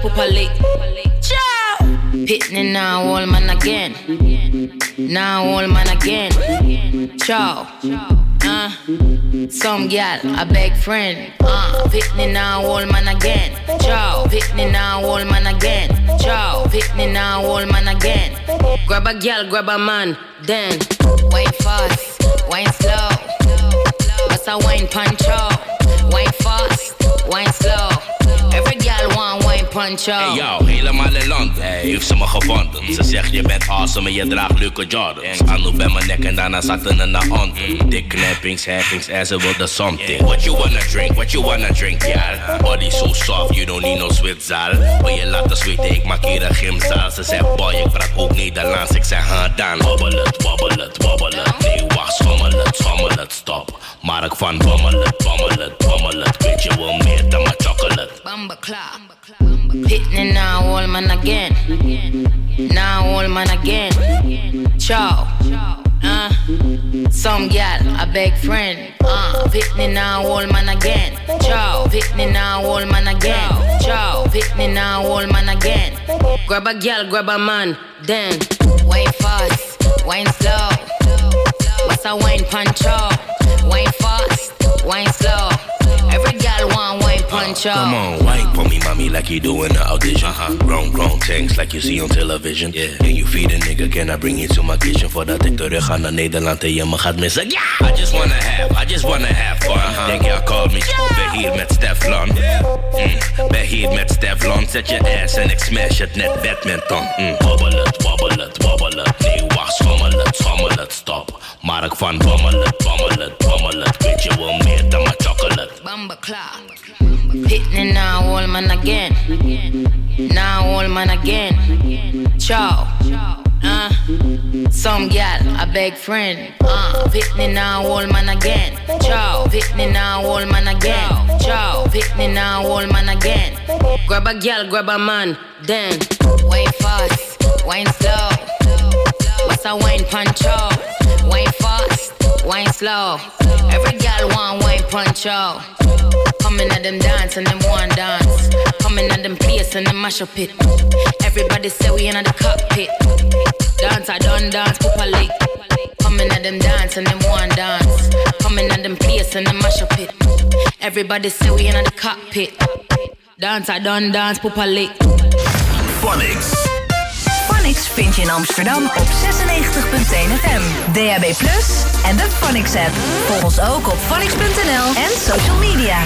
properly. Ciao! Pitney now, old man again. Now, old man again. Ciao. Uh, some gal, a beg friend. Uh, Pitney now, old man again. Ciao. Pitney now, old man again. Ciao. Pitney now, old man again. Grab a gal, grab a man. Then, wine fast, wine slow. What's a wine punch Wine fast, wine slow. Hey yo, helemaal in land heeft ze me gevonden. Ze zegt je bent awesome en je draagt leuke Jordans. Anu bij mijn nek en daarna zakte ze naar onder. Dik knappings, happings en ze wilde something. What you wanna drink, what you wanna drink, ja. Body so soft, you don't need no zwitzaal. Wil je laten zweten, ik maak hier een gymzaal. Ze zegt boy, ik praat ook Nederlands. Ik zeg ha dan. Wobbel het, wobbel het, wobbel het. Nee, het, schommel het, stop. Mark van het, bommel het. Weet je wel meer dan mijn chocolate. Bamba clap. Pitney now, old man again. Now, old man again. Ciao. Uh, some gal, a big friend. Uh, Pitney now, old man again. Ciao. Pitney now, old man again. Ciao. Pitney now, old man again. Grab a gal, grab a man. Then, wine fast, wine slow. What's a wine punch Wine fast, wine slow. Every gal want wine punch. Come on, wine for me, mommy, like you do in the audition. Uh-huh. Grown, grown tanks like you see on television. Yeah. And you feed a nigga, can I bring you to my kitchen? Voordat ik terug ga naar Nederland en je me gaat missen. Yeah! I just wanna have, I just wanna have fun. Uh-huh. Denk je, call me. Ben hier met Steflon. Mm. Ben hier met Steflon. Zet je ass en ik smash het net badminton. Mm. Wobbel het, wobbel het, wobbel het. Nee, het, schommel het, stop. Mark van het, bommel het. Weet je wel meer dan mijn chocolate. Bamba clap. Pitney now, old man again. Now, old man again. Ciao. Uh, some gal, a big friend. Uh, Pitney now, old man again. Ciao. Pitney now, old man again. Ciao. Pitney now, old man again. Grab a gal, grab a man. Then, wine fast, wine slow. What's a wine punch up? Wine fast, wine slow. Every gal want wine punch up. Coming at them dance and them one dance. Coming at them place and them mash up it. Everybody say we in the cockpit. Dance, I done dance, properly. Coming at them dance and them one dance. Coming at them place and them mash up it. Everybody say we in the cockpit. Dance, I done dance, properly. Phonics. Vind je in Amsterdam op 96.1 FM. DAB Plus en de Phonics app. Volg ons ook op phonics.nl en social media.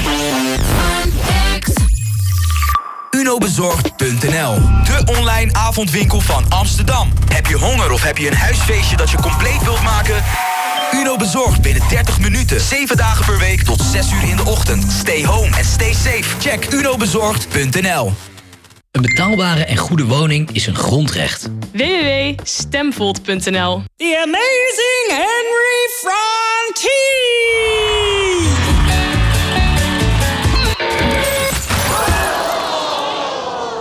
Unobezorgd.nl De online avondwinkel van Amsterdam. Heb je honger of heb je een huisfeestje dat je compleet wilt maken? Uno bezorgt binnen 30 minuten. 7 dagen per week tot 6 uur in de ochtend. Stay home en stay safe. Check unobezorgd.nl Een betaalbare en goede woning is een grondrecht. www.stemvold.nl The amazing Henry Frontier!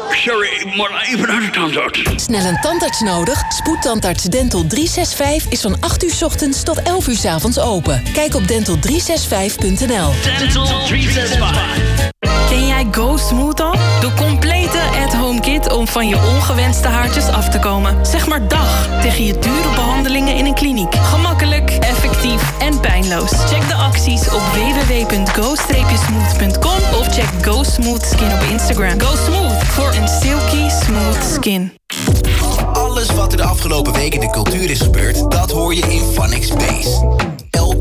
Sorry, ik moet even naar de tandarts. Snel een tandarts nodig? Spoedtandarts Dental 365 is van 8 uur 's ochtends tot 11 uur 's avonds open. Kijk op dental365.nl. Dental 365. Ken jij Go Smooth al? De complete at-home kit om van je ongewenste haartjes af te komen. Zeg maar dag tegen je dure behandelingen in een kliniek. Gemakkelijk, effectief en pijnloos. Check de acties op www.go-smooth.com of check Go Smooth Skin op Instagram. Go Smooth voor een silky smooth skin. Alles wat er de afgelopen week in de cultuur is gebeurd, dat hoor je in Funny Space.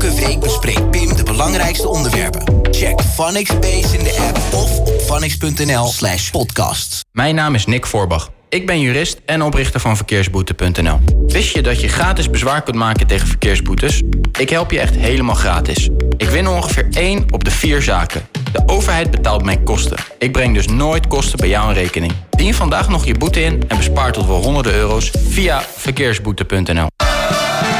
Elke week bespreekt Pim de belangrijkste onderwerpen. Check Funny Space in de app of op funny.nl slash podcasts. Mijn naam is Nick Voorbach. Ik ben jurist en oprichter van verkeersboete.nl. Wist je dat je gratis bezwaar kunt maken tegen verkeersboetes? Ik help je echt helemaal gratis. Ik win ongeveer 1 op de 4 zaken. De overheid betaalt mijn kosten. Ik breng dus nooit kosten bij jou in rekening. Dien vandaag nog je boete in en bespaar tot wel honderden euro's via verkeersboete.nl.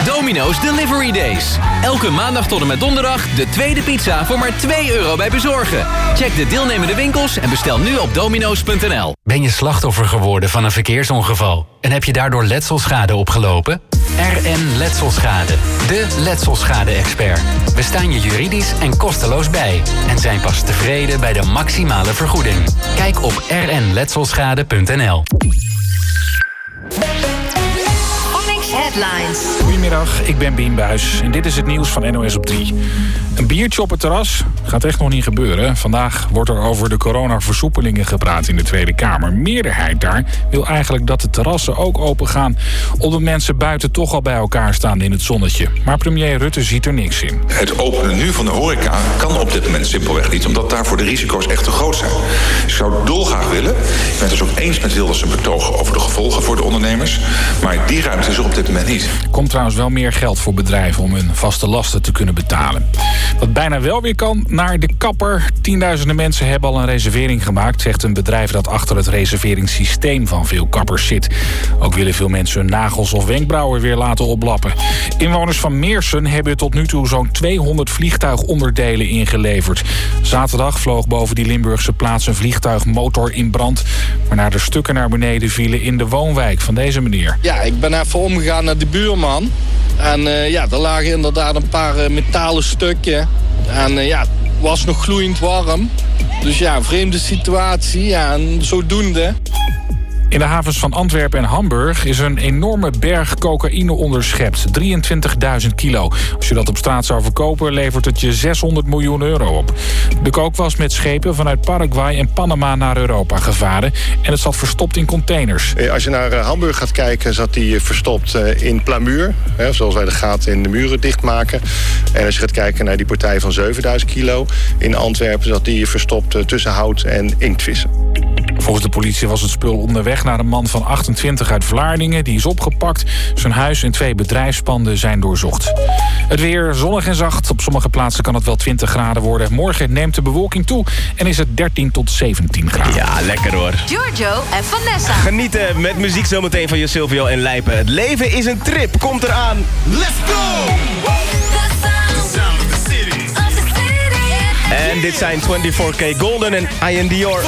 Domino's Delivery Days. Elke maandag tot en met donderdag de tweede pizza voor maar 2 euro bij bezorgen. Check de deelnemende winkels en bestel nu op domino's.nl. Ben je slachtoffer geworden van een verkeersongeval en heb je daardoor letselschade opgelopen? RN Letselschade. De letselschade-expert. We staan je juridisch en kosteloos bij. En zijn pas tevreden bij de maximale vergoeding. Kijk op rnletselschade.nl Headlines. Goedemiddag, ik ben Bien Buis en dit is het nieuws van NOS op 3. Een biertje op het terras gaat echt nog niet gebeuren. Vandaag wordt er over de coronaversoepelingen gepraat in de Tweede Kamer. Meerderheid daar wil eigenlijk dat de terrassen ook open gaan... omdat mensen buiten toch al bij elkaar staan in het zonnetje. Maar premier Rutte ziet er niks in. Het openen nu van de horeca kan op dit moment simpelweg niet... omdat daarvoor de risico's echt te groot zijn. Ik zou dolgraag willen. Ik ben het dus ook eens met Wilders betogen over de gevolgen voor de ondernemers. Maar die ruimte is er op dit moment Er komt trouwens wel meer geld voor bedrijven om hun vaste lasten te kunnen betalen. Wat bijna wel weer kan, naar de kapper. Tienduizenden mensen hebben al een reservering gemaakt... zegt een bedrijf dat achter het reserveringssysteem van veel kappers zit. Ook willen veel mensen hun nagels of wenkbrauwen weer laten oplappen. Inwoners van Meersen hebben tot nu toe zo'n 200 vliegtuigonderdelen ingeleverd. Zaterdag vloog boven die Limburgse plaats een vliegtuigmotor in brand... waarna de stukken naar beneden vielen in de woonwijk van deze meneer. Ja, ik ben even omgegaan de buurman. En uh, ja, er lagen inderdaad een paar uh, metalen stukken. En uh, ja, het was nog gloeiend warm. Dus ja, vreemde situatie. Ja, en zodoende. In de havens van Antwerpen en Hamburg is een enorme berg cocaïne onderschept. 23.000 kilo. Als je dat op straat zou verkopen, levert het je 600 miljoen euro op. De kook was met schepen vanuit Paraguay en Panama naar Europa gevaren. En het zat verstopt in containers. Als je naar Hamburg gaat kijken, zat die verstopt in plamuur. Zoals wij de gaten in de muren dichtmaken. En als je gaat kijken naar die partij van 7000 kilo. In Antwerpen zat die verstopt tussen hout en inktvissen. Volgens de politie was het spul onderweg naar een man van 28 uit Vlaardingen. Die is opgepakt. Zijn huis en twee bedrijfspanden zijn doorzocht. Het weer zonnig en zacht. Op sommige plaatsen kan het wel 20 graden worden. Morgen neemt de bewolking toe en is het 13 tot 17 graden. Ja, lekker hoor. Giorgio en Vanessa. Genieten met muziek zometeen van Silvio en Lijpen. Het leven is een trip. Komt eraan. Let's go! En dit zijn 24K Golden en Ian Dior.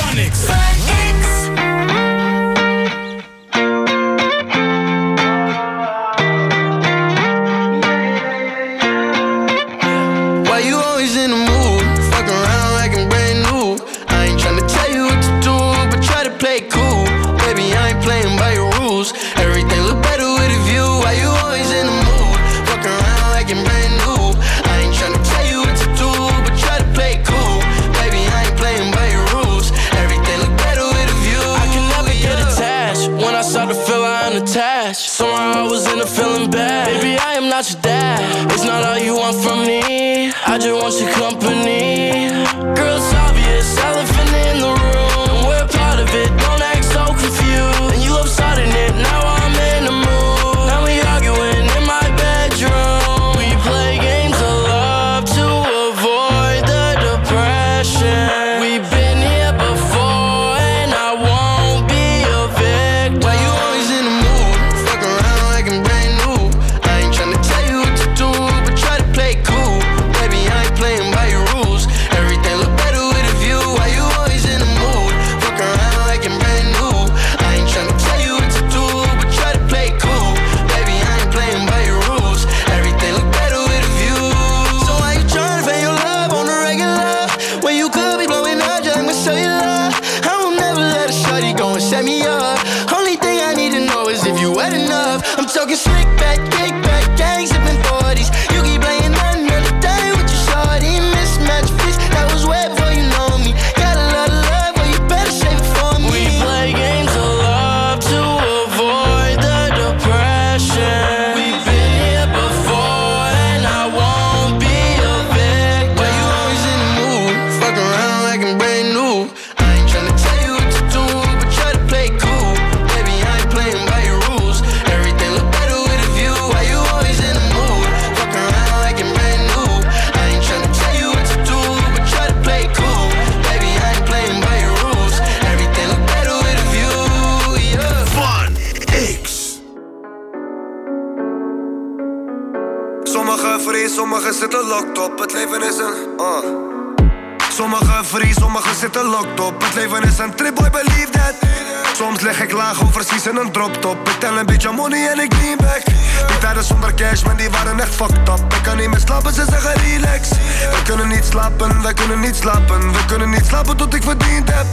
Ik tel een beetje money en ik lean back. Die tijden zonder cash, man, die waren echt fucked up. Ik kan niet meer slapen, ze zeggen relax. We kunnen niet slapen, wij kunnen niet slapen. We kunnen niet slapen tot ik verdiend heb.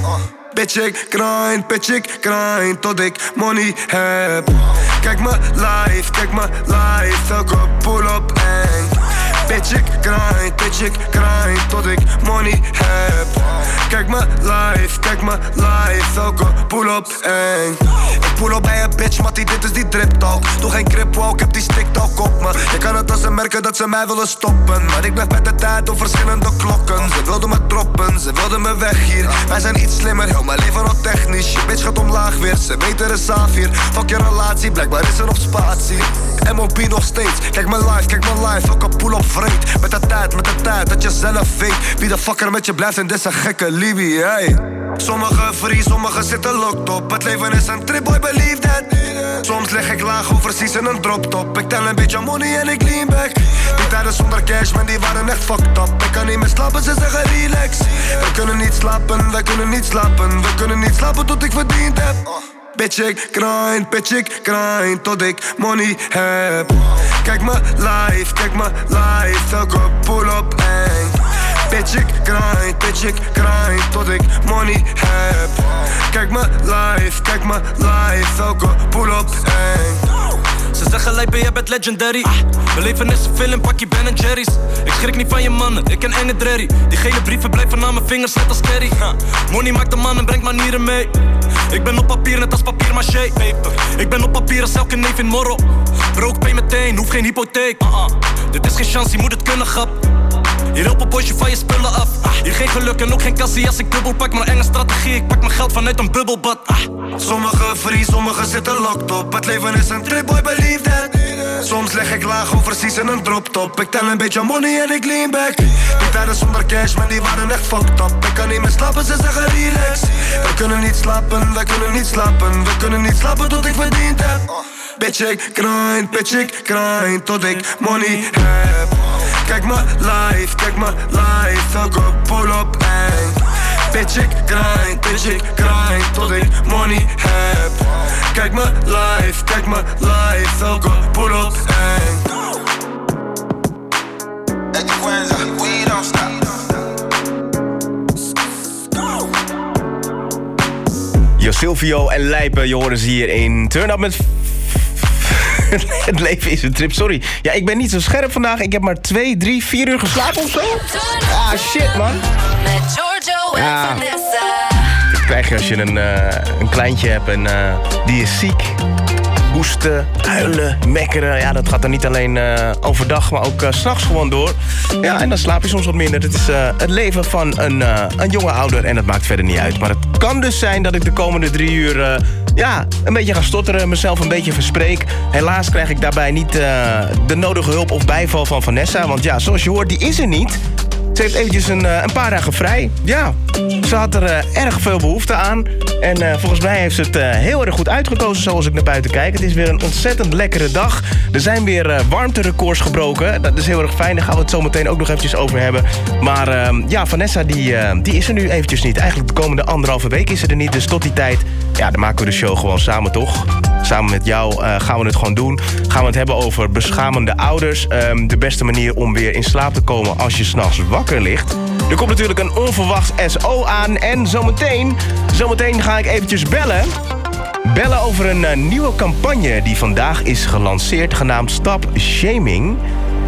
Bitch, ik grind, bitch, ik grind tot ik money heb. Kijk me live, kijk me live, elke pull-up. Bitch, ik grind, bitch, ik grind tot ik money heb. Kijk me live, kijk me live, elke pull-up eng. Ik pull op bij een bitch, mattie, dit is die drip talk. Doe geen wow, ik heb die stick talk op me. Je kan het als ze merken dat ze mij willen stoppen. Maar ik blijf met de tijd op verschillende klokken. Ze wilden me droppen, ze wilden me weg hier. Wij zijn iets slimmer, heel mijn leven nog technisch. Je bitch gaat omlaag weer, ze weten er is hier. Fuck je relatie, blijkbaar is er nog spatie. MOP nog steeds, kijk me live, kijk me live. Elke pull op vreed. Met de tijd, met de tijd, dat je zelf weet. Wie de fucker met je blijft in deze gekke Libi, hey. Sommige free, sommige zitten locked op. Het leven is een trip, boy, believe that. Soms lig ik laag overseas in een drop top. Ik tel een beetje money en ik lean back. Die tijden zonder cash, man, die waren echt fucked up. Ik kan niet meer slapen, ze zeggen relax. We kunnen niet slapen, wij kunnen niet slapen. We kunnen niet slapen tot ik verdiend heb. Ik grind, ik grind tot ik money heb. Kijk me live, kijk me live, elke pull-up eng. Ik grind, ik grind tot ik money heb. Kijk me live, kijk me live, elke pull-up eng. Ze zeggen lijpen, jij bent legendary Mijn leven is een film, pak je Ben Jerry's Ik schrik niet van je mannen, ik ken enge drerry Die gele brieven blijven aan mijn vingers net als Kerry. Money maakt de man en brengt manieren mee Ik ben op papier net als papier maché Ik ben op papier als elke neef in Morro. Broek pay meteen, hoef geen hypotheek. Uh-uh. Dit is geen chance, je moet het kunnen grap hier helpt een bosje van je spullen af. Hier geen geluk en ook geen kassie als ik dubbel pak. Maar enge strategie, ik pak mijn geld vanuit een bubbelbad. Ah. Sommige free, sommige zitten locked op. Het leven is een trip, boy, believe that. Soms leg ik laag overseas in een drop top. Ik tel een beetje money en ik lean back. Die tijden zonder cash, man, die waren echt fucked up. Ik kan niet meer slapen, ze zeggen relax. We kunnen niet slapen, we kunnen niet slapen. We kunnen niet slapen tot ik verdiend heb. Bitch, ik grind, bitch, ik grind tot ik money heb. Kijk me live, kijk me live, elke pull-up eng. Bitch, ik grind, bitch, ik grind tot ik money heb. Kijk me live, kijk me live, elke pull-up eng. We don't stop. Jo Silvio en Lijpen, je horen ze hier in Turn Up met... Het leven is een trip, sorry. Ja, ik ben niet zo scherp vandaag. Ik heb maar twee, drie, vier uur geslapen of zo. Ah, shit, man. Ja. Dat krijg je als je een, eh, een kleintje hebt en eh, die is ziek. Hoesten, huilen, mekkeren. Ja, dat gaat dan niet alleen eh, overdag, maar ook s s'nachts gewoon door. Ja, en dan slaap je soms wat minder. Dat is eh, het leven van een, een jonge ouder en dat maakt verder niet uit. Maar het kan dus zijn dat ik de komende drie uur... ja, een beetje ga stotteren, mezelf een beetje verspreek. Helaas krijg ik daarbij niet de nodige hulp of bijval van Vanessa. Want ja, zoals je hoort, die is er niet. Ze heeft eventjes een, eh, een paar dagen vrij. Ja, ze had er eh, erg veel behoefte aan. En eh, volgens mij heeft ze het heel erg goed uitgekozen zoals ik naar buiten kijk. Het is weer een ontzettend lekkere dag. Er zijn weer warmterecords gebroken. Dat is heel erg fijn. Daar gaan we het zo meteen ook nog eventjes over hebben. Maar ehm, ja, Vanessa die, die is er nu eventjes niet. Eigenlijk de komende anderhalve week is ze er niet. Dus tot die tijd, ja, dan maken we de show gewoon samen toch? Samen met jou gaan we het gewoon doen. Gaan we het hebben over beschamende ouders. Ehm, de beste manier om weer in slaap te komen als je s'nachts wakker ligt. Er komt natuurlijk een onverwachts SO aan. En zometeen, zometeen ga ik eventjes bellen. Bellen over een eh, nieuwe campagne die vandaag is gelanceerd... genaamd Stop Shaming.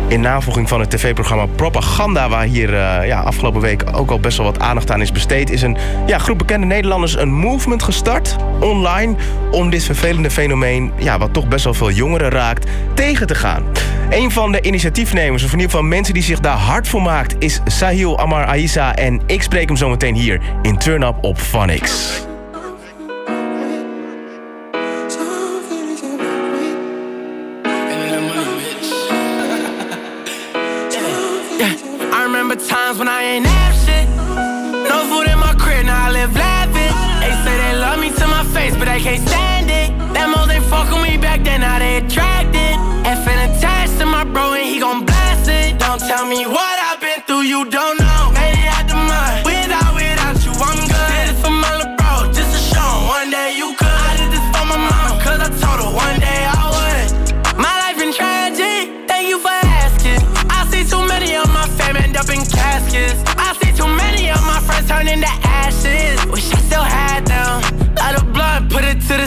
In navolging van het tv-programma Propaganda... waar hier eh, ja, afgelopen week ook al best wel wat aandacht aan is besteed... is een ja, groep bekende Nederlanders een movement gestart online... om dit vervelende fenomeen, ja, wat toch best wel veel jongeren raakt, tegen te gaan. Een van de initiatiefnemers, of in ieder geval mensen die zich daar hard voor maakt... is Sahil Amar Aisa en ik spreek hem zo meteen hier in Turn Up op Phonics. When I ain't have shit. No food in my crib, now I live lavish. They say they love me to my face, but they can't stand it. That most they fuck with me back then, now they attracted. Effing attached to my bro, and he gon' blast it. Don't tell me what I've been through, you don't know.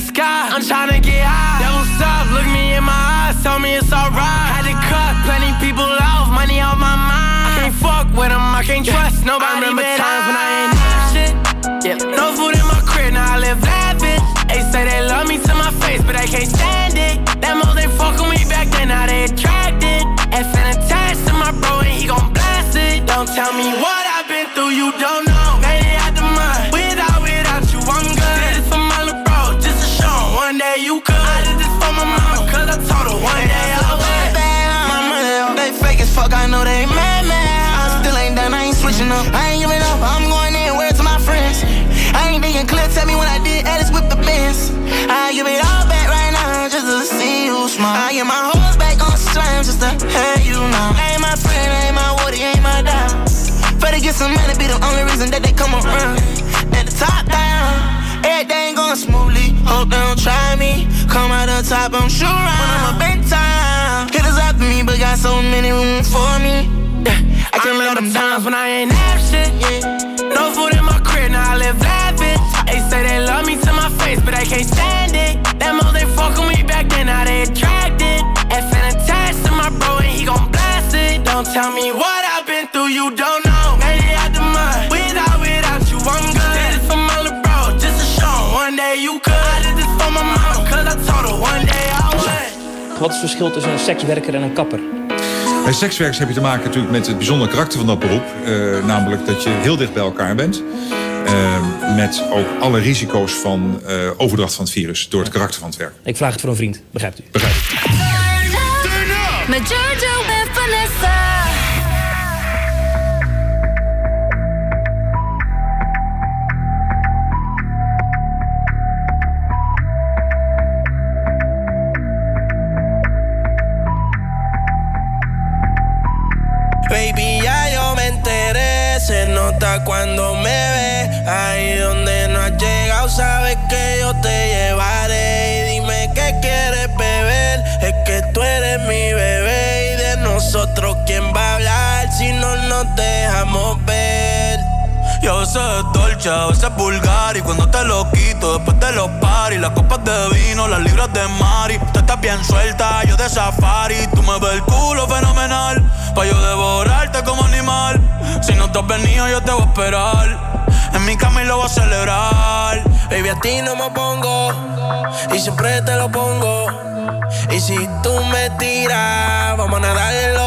Sky. I'm tryna get high. What's up? Look me in my eyes, tell me it's alright. Had to cut plenty people off, money out my mind. I can't fuck with them, I can't trust nobody. I remember times when I ain't Better get some money, be the only reason that they come around. At the top down, everything going smoothly. Hope they don't try me. Come out the top, I'm sure when I'm a big time. Hitters after me, but got so many room for me. Yeah, I can't let them down. times when I ain't have shit. No food in my crib, now I live lavish. They say they love me to my face, but they can't stand it. That mo they fuck with me back then, now they attracted. FN attached to my bro, and he gon' blast it. Don't tell me what I've been through, you don't Wat is het verschil tussen een sekswerker en een kapper? Bij sekswerkers heb je te maken natuurlijk met het bijzondere karakter van dat beroep. Eh, namelijk dat je heel dicht bij elkaar bent. Eh, met ook alle risico's van eh, overdracht van het virus door het karakter van het werk. Ik vraag het voor een vriend, begrijpt u? Begrijp Met Jojo Y a veces es dolce, a veces es vulgar Y cuando te lo quito después de los paris Las copas de vino, las libras de Mari Tú estás bien suelta, yo de safari Tú me ves el culo fenomenal Pa' yo devorarte como animal Si no te has venido yo te voy a esperar En mi cama y lo voy a celebrar Baby, a ti no me pongo y siempre te lo pongo. Y si tú me tiras, vamos a nadar en el hondo.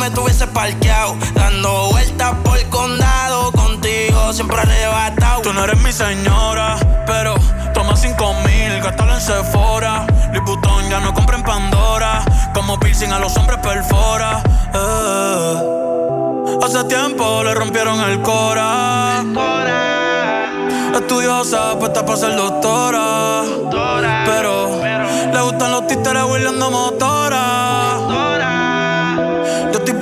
me tuviese parqueado. Dando vueltas por el condado. Contigo siempre arrebatado. Tú no eres mi señora, pero toma cinco mil, gástalo en Sephora. Liputón ya no compra en Pandora. Como piercing a los hombres perfora. Eh. Hace tiempo le rompieron el cora. Estudiosa, puesta para ser doctora. Pero le gustan los títeres huirleando motora.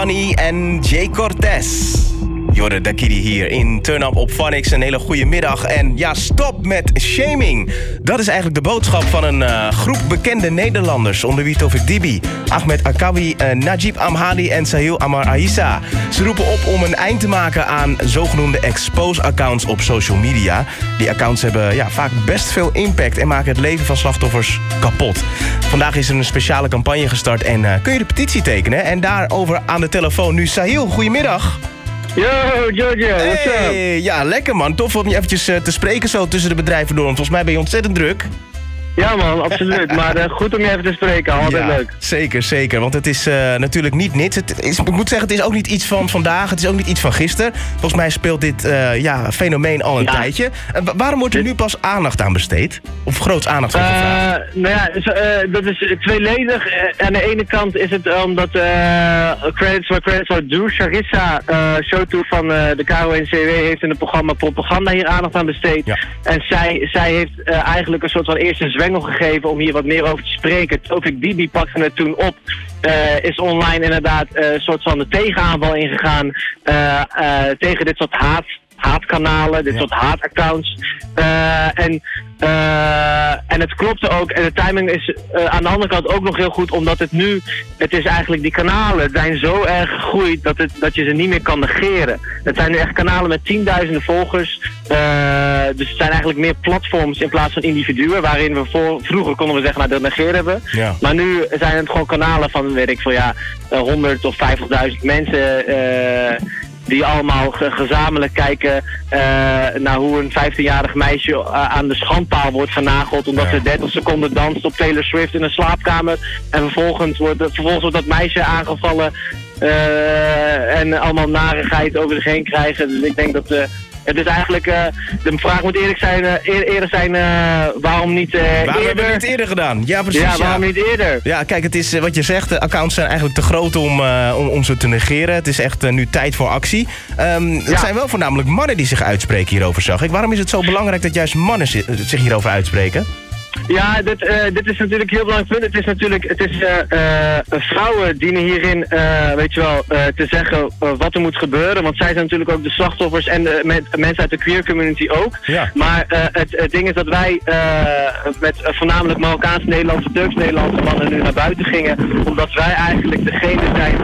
Bunny en Jay Cortez. Jorde Dakiri hier in Turn Up op Phonics. Een hele goede middag. En ja, stop met shaming. Dat is eigenlijk de boodschap van een eh, groep bekende Nederlanders... onder wie Tofik Dibi, Ahmed Akawi, eh, Najib Amhali en Sahil Amar Aissa. Ze roepen op om een eind te maken aan zogenoemde expose-accounts op social media. Die accounts hebben ja, vaak best veel impact... en maken het leven van slachtoffers kapot. Vandaag is er een speciale campagne gestart en eh, kun je de petitie tekenen. En daarover aan de telefoon nu Sahil. Goedemiddag. Yo, Georgia, what's up? Ja, lekker man. Tof om je eventjes eh, te spreken zo tussen de bedrijven door. Want volgens mij ben je ontzettend druk. Ja man, absoluut. Maar eh, goed om je even te spreken, altijd Ja, leuk. Zeker, zeker. Want het is eh, natuurlijk niet niets. Het is, ik moet zeggen, het is ook niet iets van vandaag. Het is ook niet iets van gisteren. Volgens mij speelt dit eh, ja, fenomeen al een Ja. tijdje. Wa- waarom wordt er nu pas aandacht aan besteed? Of groots aandacht voor gevraagd? Nou ja, dat is tweeledig. Aan de ene kant is het omdat credits waar credits due. Charissa uh, Showtoe van de KRO-NCW heeft in het programma Propaganda hier aandacht aan besteed. En zij, zij heeft eigenlijk een soort van eerste zwengel gegeven om hier wat meer over te spreken. Tofik Dibi pakte het toen op. eh, is online inderdaad eh, een soort van de tegenaanval ingegaan eh, eh, tegen dit soort haat haatkanalen, dit soort haataccounts. Eh, en, eh, en het klopte ook. En de timing is eh, aan de andere kant ook nog heel goed, omdat het nu, het is eigenlijk die kanalen zijn zo erg gegroeid dat, het, dat je ze niet meer kan negeren. Het zijn nu echt kanalen met tienduizenden volgers. Dus het zijn eigenlijk meer platforms in plaats van individuen, waarin we voor, vroeger konden we zeggen, nou dat negeren we. Ja. Maar nu zijn het gewoon kanalen van, weet ik veel, ja, eh, 100 of 50.000 mensen. Die allemaal ge- gezamenlijk kijken eh, naar hoe een 15-jarig meisje eh, aan de schandpaal wordt genageld. Omdat ze 30 seconden danst op Taylor Swift in een slaapkamer. En vervolgens wordt, vervolgens wordt dat meisje aangevallen. eh, en allemaal narigheid over zich heen krijgen. Dus ik denk dat... het is eigenlijk, eh, de vraag moet eerlijk zijn, eer- eerder zijn, eh, waarom niet Waarom hebben eerder? we het eerder gedaan? Ja, precies. Ja, waarom niet eerder? Ja, kijk, het is wat je zegt. De accounts zijn eigenlijk te groot om, om, om ze te negeren. Het is echt nu tijd voor actie. Ehm, het zijn wel voornamelijk mannen die zich uitspreken hierover, zag ik. Waarom is het zo belangrijk dat juist mannen zi- zich hierover uitspreken? Ja, dit, eh, dit is natuurlijk een heel belangrijk punt. Het is natuurlijk, het is, eh, eh, vrouwen dienen hierin, weet je wel, te zeggen wat er moet gebeuren. Want zij zijn natuurlijk ook de slachtoffers en de men- mensen uit de queer community ook. Ja. Maar het, het ding is dat wij met voornamelijk Marokkaanse Nederlandse, Turks-Nederlandse mannen nu naar buiten gingen. Omdat wij eigenlijk degene zijn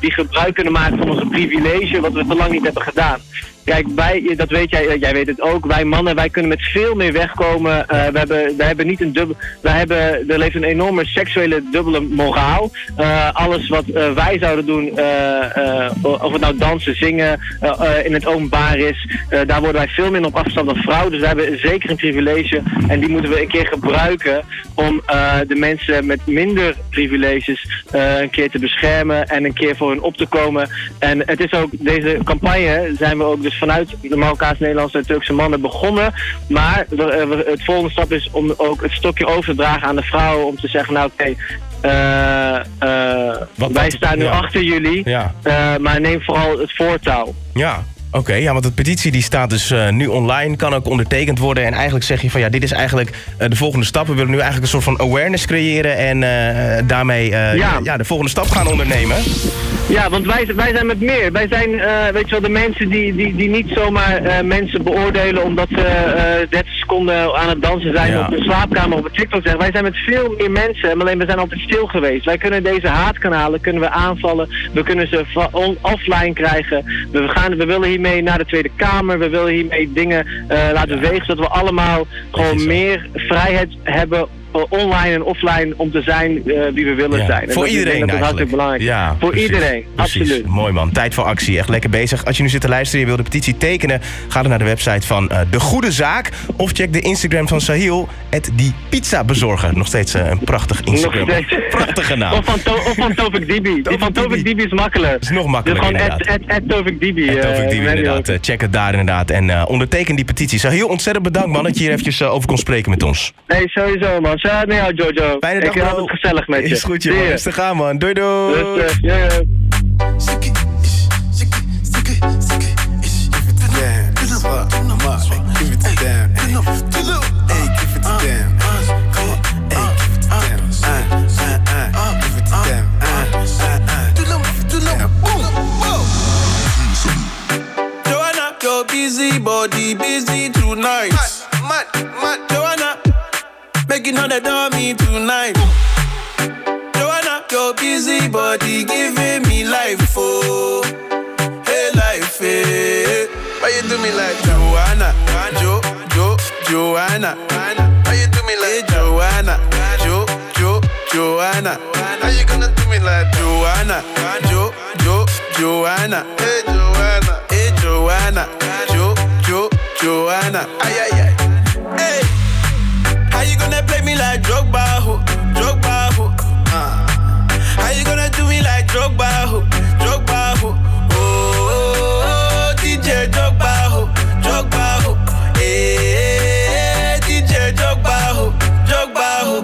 die gebruik kunnen maken van onze privilege, wat we te lang niet hebben gedaan. Kijk, wij, dat weet jij, jij weet het ook. Wij mannen, wij kunnen met veel meer wegkomen. Eh, we, hebben, we hebben niet een dubbel. We hebben, er leeft een enorme seksuele dubbele moraal. Eh, alles wat eh, wij zouden doen, eh, eh, of het nou dansen, zingen, eh, eh, in het openbaar is, eh, daar worden wij veel minder op afgestand dan vrouwen. Dus we hebben zeker een privilege. En die moeten we een keer gebruiken om eh, de mensen met minder privileges eh, een keer te beschermen en een keer voor hun op te komen. En het is ook, deze campagne zijn we ook dus vanuit de Marokkaanse, Nederlandse en Turkse mannen begonnen. Maar we- eh, het volgende stap is om ook het stokje over te dragen aan de vrouwen om te zeggen, nou oké, eh, eh, wij staan nu ja. achter jullie, Ja. maar neem vooral het voortouw. Ja, oké. ja, want de petitie die staat dus eh, nu online, kan ook ondertekend worden. En eigenlijk zeg je van ja, dit is eigenlijk eh, de volgende stap. We willen nu eigenlijk een soort van awareness creëren en eh, daarmee Ja. ja, de volgende stap gaan ondernemen. Ja, want wij, wij zijn met meer. Wij zijn, weet je wel, de mensen die, die, die niet zomaar mensen beoordelen omdat ze eh 30 seconden aan het dansen zijn Ja. op de slaapkamer of op TikTok zeggen. Wij zijn met veel meer mensen, alleen we zijn altijd stil geweest. Wij kunnen deze haatkanalen kunnen we aanvallen. We kunnen ze offline krijgen. We, gaan, we willen hiermee naar de Tweede Kamer. We willen hiermee dingen eh, laten wegen, zodat we allemaal gewoon meer vrijheid hebben online en offline om te zijn eh, wie we willen Ja, zijn. En voor dat, iedereen dat eigenlijk. hartstikke belangrijk is. Ja, voor precies. iedereen, Precies. absoluut. Mooi man, tijd voor actie. Echt lekker bezig. Als je nu zit te luisteren en je wil de petitie tekenen... ga dan naar de website van eh, De Goede Zaak. Of check de Instagram van Sahil, die pizza bezorger. Nog steeds eh, een prachtig Instagram. Nog steeds. Prachtige naam. Of van, to of van Tovik Dibi. Die van Tovik Dibi is makkelijker. is nog makkelijker, Dus gewoon inderdaad. at, at, at Tovik Dibi. Dibi, inderdaad. Check het daar inderdaad. En onderteken die petitie. Sahil, ontzettend bedankt man dat je hier eventjes over kon spreken met ons. Nee, sowieso man. Out naar jou Jojo. Fijne dag, Ik vind het gezellig met je. Is goed, joh. Rustig aan, man. Doei, doei. Rustig. Ja, ja. body busy tonight. Mad, making all the dummy tonight. Joanna, your busy body giving me life, oh, hey life, hey. Why you do me like Joanna, Jo, Jo, Joanna? Why you do me like Joanna, Jo, Jo, Joanna? How you gonna do me like Joanna, Jo, Jo, Joanna? Hey Joanna, hey Joanna, Jo, Jo, Joanna? Ay ay ay. Play me like Drogba, ho, Drogba, ho? Uh. How you gonna do me like Drogba, ho, Drogba, ho? Oh, oh, oh, DJ Drogba, ho, Drogba, ho. Hey, DJ Drogba, ho, Drogba, ho.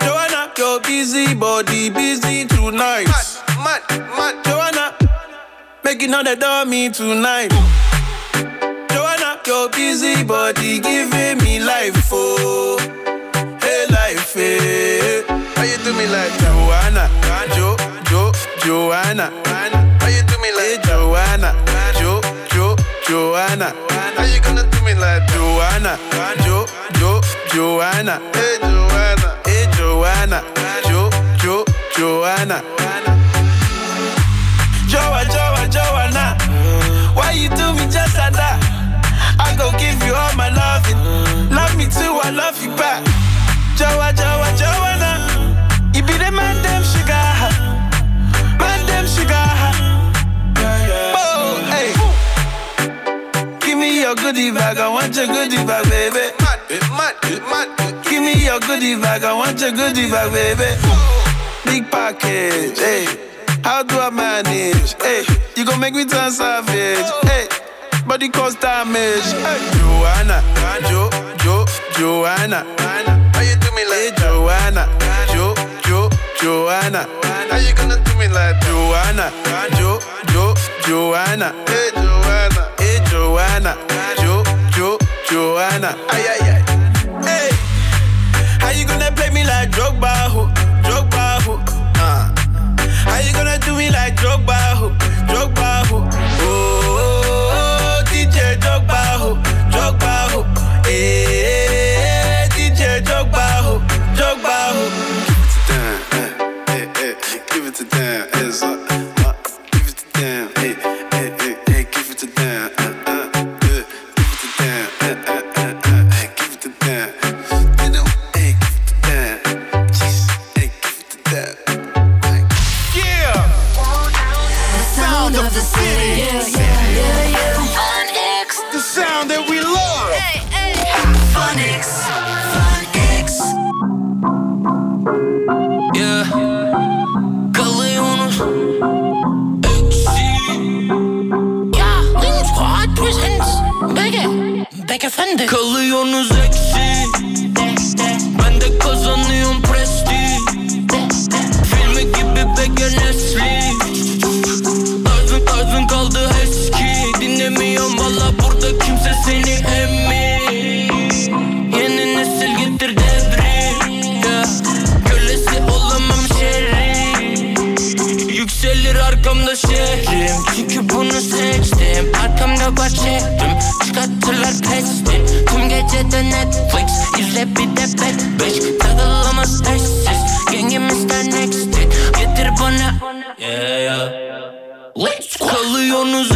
Joanna, your busy body busy tonight. Mad, mad, mad. Joanna, making all the dummy tonight. Joanna, your busy body giving me life, oh, hey hey. How you do me like Joanna, Jo, Jo, Joanna? How you do me like Joanna, Jo, Jo, Joanna? How you gonna do me like Joanna, Jo, Jo, Joanna? Hey Joanna, hey Joanna, Jo, Jo, Joanna? Joa, Joa, Joanna, why you do me just like that? I go give you all my loving, love me too, I love you back. Joa, Joa, Joanna, you be the man, them sugar, man, them sugar. Oh, hey. Give me your goodie bag, I want your goodie bag, baby. Give me your goodie bag, I want your goodie bag, baby. Big package, hey. How do I manage? Hey, you gon' make me turn savage. Hey, body cause damage. Hey, Joanna, Jo, Jo, Joanna. How Joanna? Jo, Jo, Joanna. How you gonna do me like Joanna? Jo, Jo, Joanna. Hey, Joanna. Hey, Joanna. Jo, Jo, Joanna. Ay, ay, ay. Hey, how you gonna play me like Drogba, ho? Drogba, ho? Uh. How you gonna do me like Drogba, ho? Drogba, ho? Beke Fende. Kalıyorsunuz eksi. Ben de kazanıyorum presti. Filmi gibi Bege Nesli Tarzın tarzın kaldı eski. Dinlemiyorum valla burada kimse seni emmi Yeni nesil getir devrim yeah. Kölesi olamam şehri Yükselir arkamda şehrim. Çünkü bunu seçtim. Arkamda bak şehrim Çıkartırlar pesti Tüm gece de Netflix. İzle bir de bad bitch. Takılamaz eşsiz Gengim ister next it. Getir bana. Yeah yeah. Let's go. Kalıyorsunuz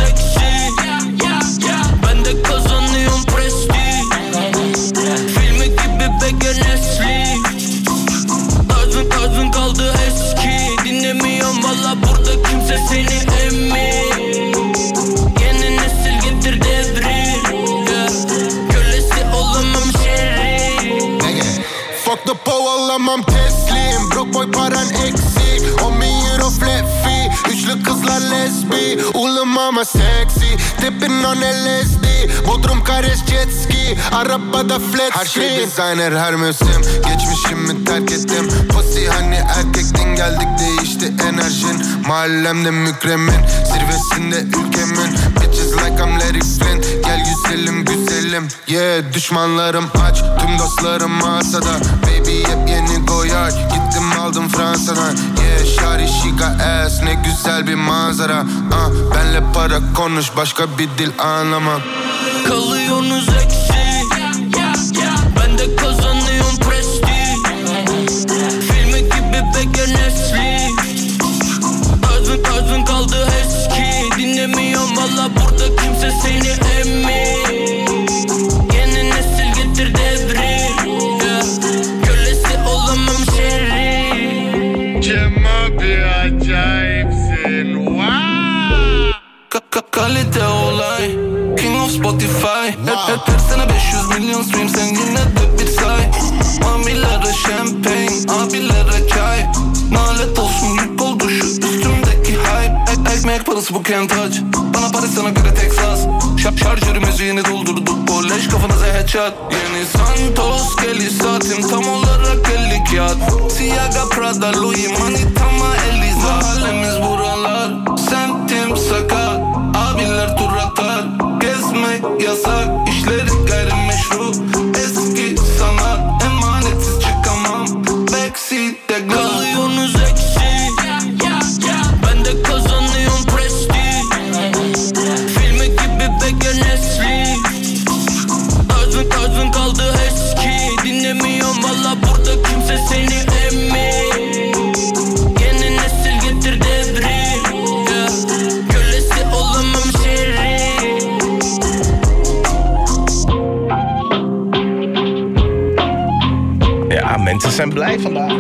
Kızlar lesbi Ulu mama sexy Tippin on LSD Bodrum Kares jet ski Arabada flat Her şey designer her mevsim Geçmişimi terk ettim. Pussy hani erkektin geldik değişti enerjin. Mahallemde mükremin Zirvesinde ülkemin. Bitches like I'm Larry Flynn Gel güzelim güzelim. Yeah düşmanlarım aç Tüm dostlarım masada. Baby yepyeni Gittim aldım Fransa'dan. Yeah şari chica ass ne güzel bir manzara. Ah, Benle para konuş başka bir dil anlamam. Kalıyorsunuz eksi Bu can't touch Bana Paris sana göre Texas Şar Şarjörü müziğini doldurduk Kolej kafanıza headshot. Yeni Santos geli saatim tam olarak 50 kağıt. Siaga Prada Louis Manitama Eliza Mahallemiz buralar. Semtim sakat Abiler tur atar. Gezmek yasak zijn blij vandaag.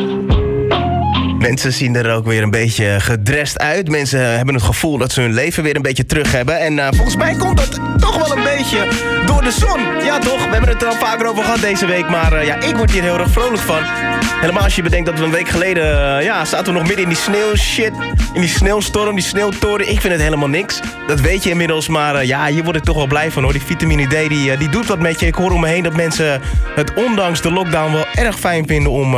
Mensen zien er ook weer een beetje gedrest uit. Mensen hebben het gevoel dat ze hun leven weer een beetje terug hebben. En eh, volgens mij komt dat toch door de zon. Ja, toch? We hebben het er al vaker over gehad deze week. Maar eh, ja, ik word hier heel erg vrolijk van. Helemaal als je bedenkt dat we een week geleden... eh, ja, zaten we nog midden in die sneeuwshit. In die sneeuwstorm, die sneeuwtoren. Ik vind het helemaal niks. Dat weet je inmiddels. Maar eh, ja, hier word ik toch wel blij van hoor. Die vitamine D, die, die doet wat met je. Ik hoor om me heen dat mensen het ondanks de lockdown wel erg fijn vinden om...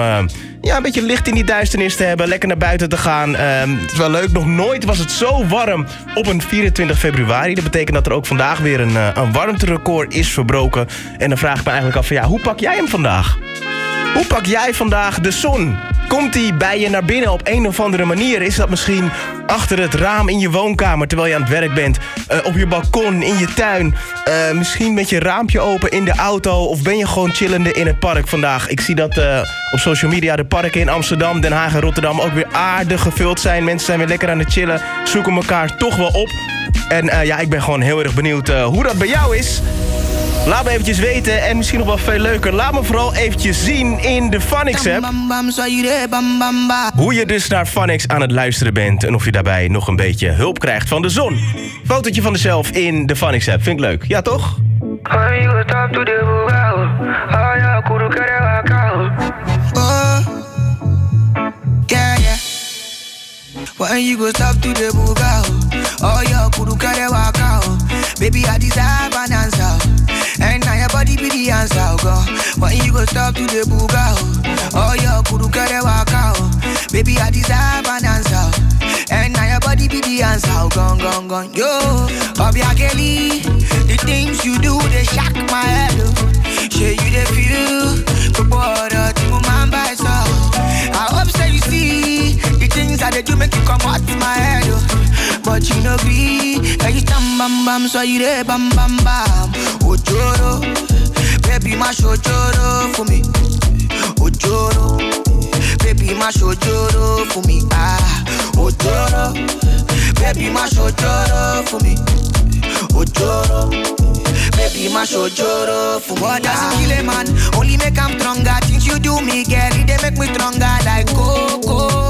ja, een beetje licht in die duisternis te hebben. Lekker naar buiten te gaan. Ehm, het is wel leuk. Nog nooit was het zo warm op een 24 februari. Dat betekent dat er ook vandaag weer een, eh, een warmterecord is verbroken. En dan vraag ik me eigenlijk af van ja, hoe pak jij hem vandaag? Hoe pak jij vandaag de zon? Komt die bij je naar binnen op een of andere manier? Is dat misschien achter het raam in je woonkamer terwijl je aan het werk bent? Eh, op je balkon, in je tuin? Eh, misschien met je raampje open in de auto? Of ben je gewoon chillende in het park vandaag? Ik zie dat eh, op social media de parken in Amsterdam, Den Haag en Rotterdam ook weer aardig gevuld zijn. Mensen zijn weer lekker aan het chillen, zoeken elkaar toch wel op. En ja, ik ben gewoon heel erg benieuwd hoe dat bij jou is. Laat me eventjes weten en misschien nog wel veel leuker. Laat me vooral eventjes zien in de Funix app. Hoe je dus naar Funix aan het luisteren bent en of je daarbij nog een beetje hulp krijgt van de zon. Fotootje van jezelf in de Funix app. Vind ik leuk. Ja toch? Oh, yeah, yeah. When you go stop to the oh, your kuru kare waka, oh. Baby, I deserve an answer, body be the answer, oh, God. When you go stop to the buga, oh, oh, your kuru kare waka, oh. Baby, I deserve an answer, oh. and now your body be the answer, oh, gone, gone, gone. Yo, Kelly, the things you do they shock my head, oh. Say you they feel, but water to my mind so. I hope so you see the things that they do make you come out to my head, oh. But you know be, and you stand bam bam, so you there bam bam bam. Ojoro, baby my ojoro for me. Ojoro, baby my ojoro for me. Ah, ojoro, baby my ojoro for me. Ojoro. Baby, my shojoro for what doesn't kill a man, only make him stronger. Things you do me, girl, they make me stronger. Like coco, coco,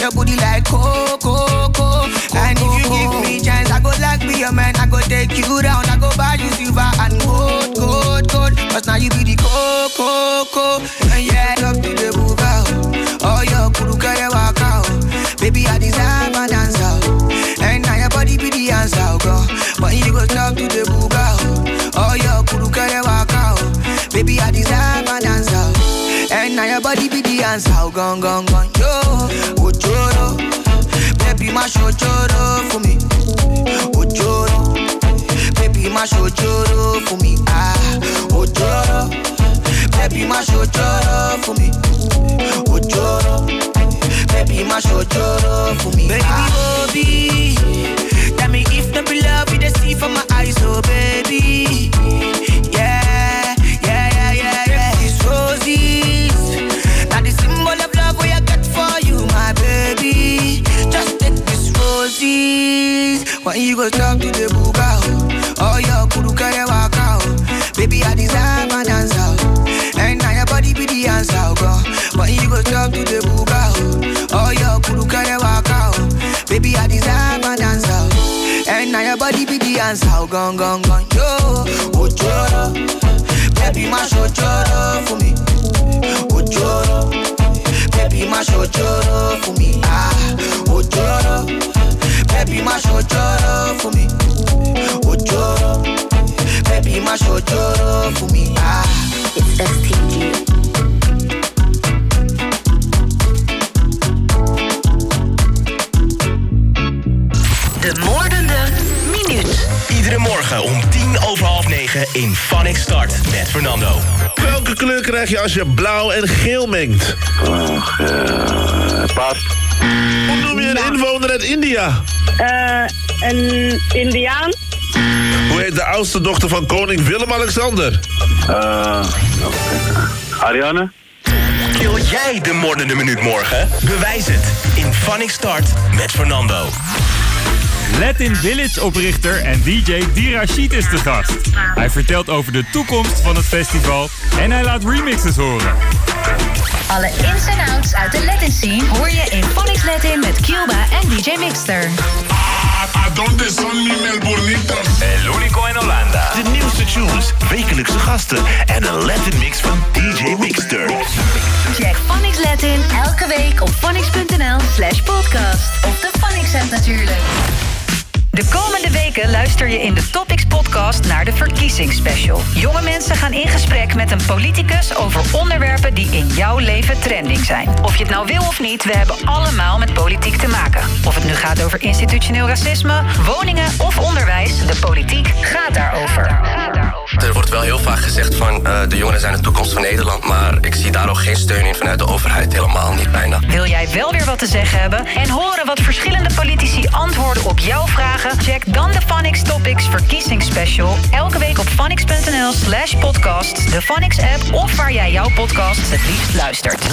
your booty like coco, coco. And if you give me chance, I go like be your man. I go take you down, I go buy you silver and gold, gold, gold. Cause now you be the coco, coco. And yeah, love to the buga. Oh, your kuru kare waka. Baby, I deserve an answer. And now your body be the answer, girl. But you go stop to the Now your body be the answer. Gone, gone, gone. Yo, Ochoro. Baby, mash Ochoro for me. Ochoro. Baby, mash Ochoro for me. Ah, Ochoro. Baby, mash Ochoro for me. Ochoro. Baby, for me. Baby, ah. Obi. Tell me if the love with the sea for my eyes, oh baby. When you go talk to the buga, oh, oh yeah, kudu kare waka, oh. Baby, I deserve an answer, oh. And now your body be the answer, girl. When you go talk to the buga, oh, oh yeah, kudu kare waka, oh. Baby, I deserve an answer, oh. And now your body be the answer, gone, gone, gone, yo, ojoro. Baby, my ojoro for me, ojoro. Baby, my ojoro for me, ah, ojoro. Baby, my ojoro for me, ojoro. Baby, my ojoro for me, ah. It's STG. De moordende minuut. Iedere morgen om tien over half negen in Funny Start met Fernando. Welke kleur krijg je als je blauw en geel mengt? pas. Hoe noem je een inwoner uit India? Eh, een Indiaan. Hoe heet de oudste dochter van koning Willem-Alexander? Ariane? Kill jij de moordende minuut morgen? Bewijs het in Funny Start met Fernando. Latin Village-oprichter en DJ Dirashid is de gast. Hij vertelt over de toekomst van het festival en hij laat remixes horen. Alle ins en outs uit de Latin scene hoor je in Phonics Latin met Cuba en DJ Mixter. Donde son mi Melbourneitos? El único en Holanda. De nieuwste tunes, wekelijkse gasten en een Latin mix van DJ Mixter. Check Phonics Latin elke week op phonics.nl slash podcast. Of de Phonics app natuurlijk. De komende weken luister je in de Topics podcast naar de verkiezingsspecial. Jonge mensen gaan in gesprek met een politicus over onderwerpen die in jouw leven trending zijn. Of je het nou wil of niet, we hebben allemaal met politiek te maken. Of het nu gaat over institutioneel racisme, woningen of onderwijs, de politiek gaat daarover. Er wordt wel heel vaak gezegd van eh, de jongeren zijn de toekomst van Nederland, maar ik zie daar ook geen steun in vanuit de overheid, helemaal niet bijna. Wil jij wel weer wat te zeggen hebben en horen wat verschillende politici antwoorden op jouw vragen? Check dan de Phonics Topics verkiezingsspecial elke week op phonics.nl slash podcast, de Phonics app of waar jij jouw podcast het liefst luistert.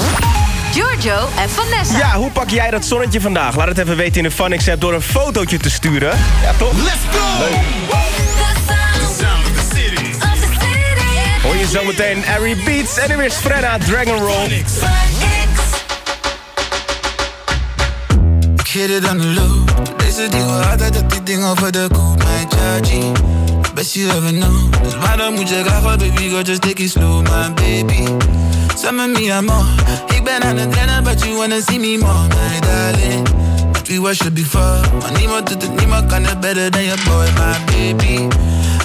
Giorgio en Vanessa. Ja, hoe pak jij dat zonnetje vandaag? Laat het even weten in de Funix app door een fotootje te sturen. Ja, toch? Let's go! Je zometeen Harry Beats en nu is Frenna Dragon Roll. Hit it on the low. Deze dingen altijd dat die dingen voor de koop. Mijn chargy. Best you ever know. Dus waarom moet je graag wat baby girl just take it slow, my baby. Some of me more. Ik ben aan het rennen, but you wanna see me more, my darling. But we worship before. Maar niemand doet het, niemand kan het better than your boy, my baby.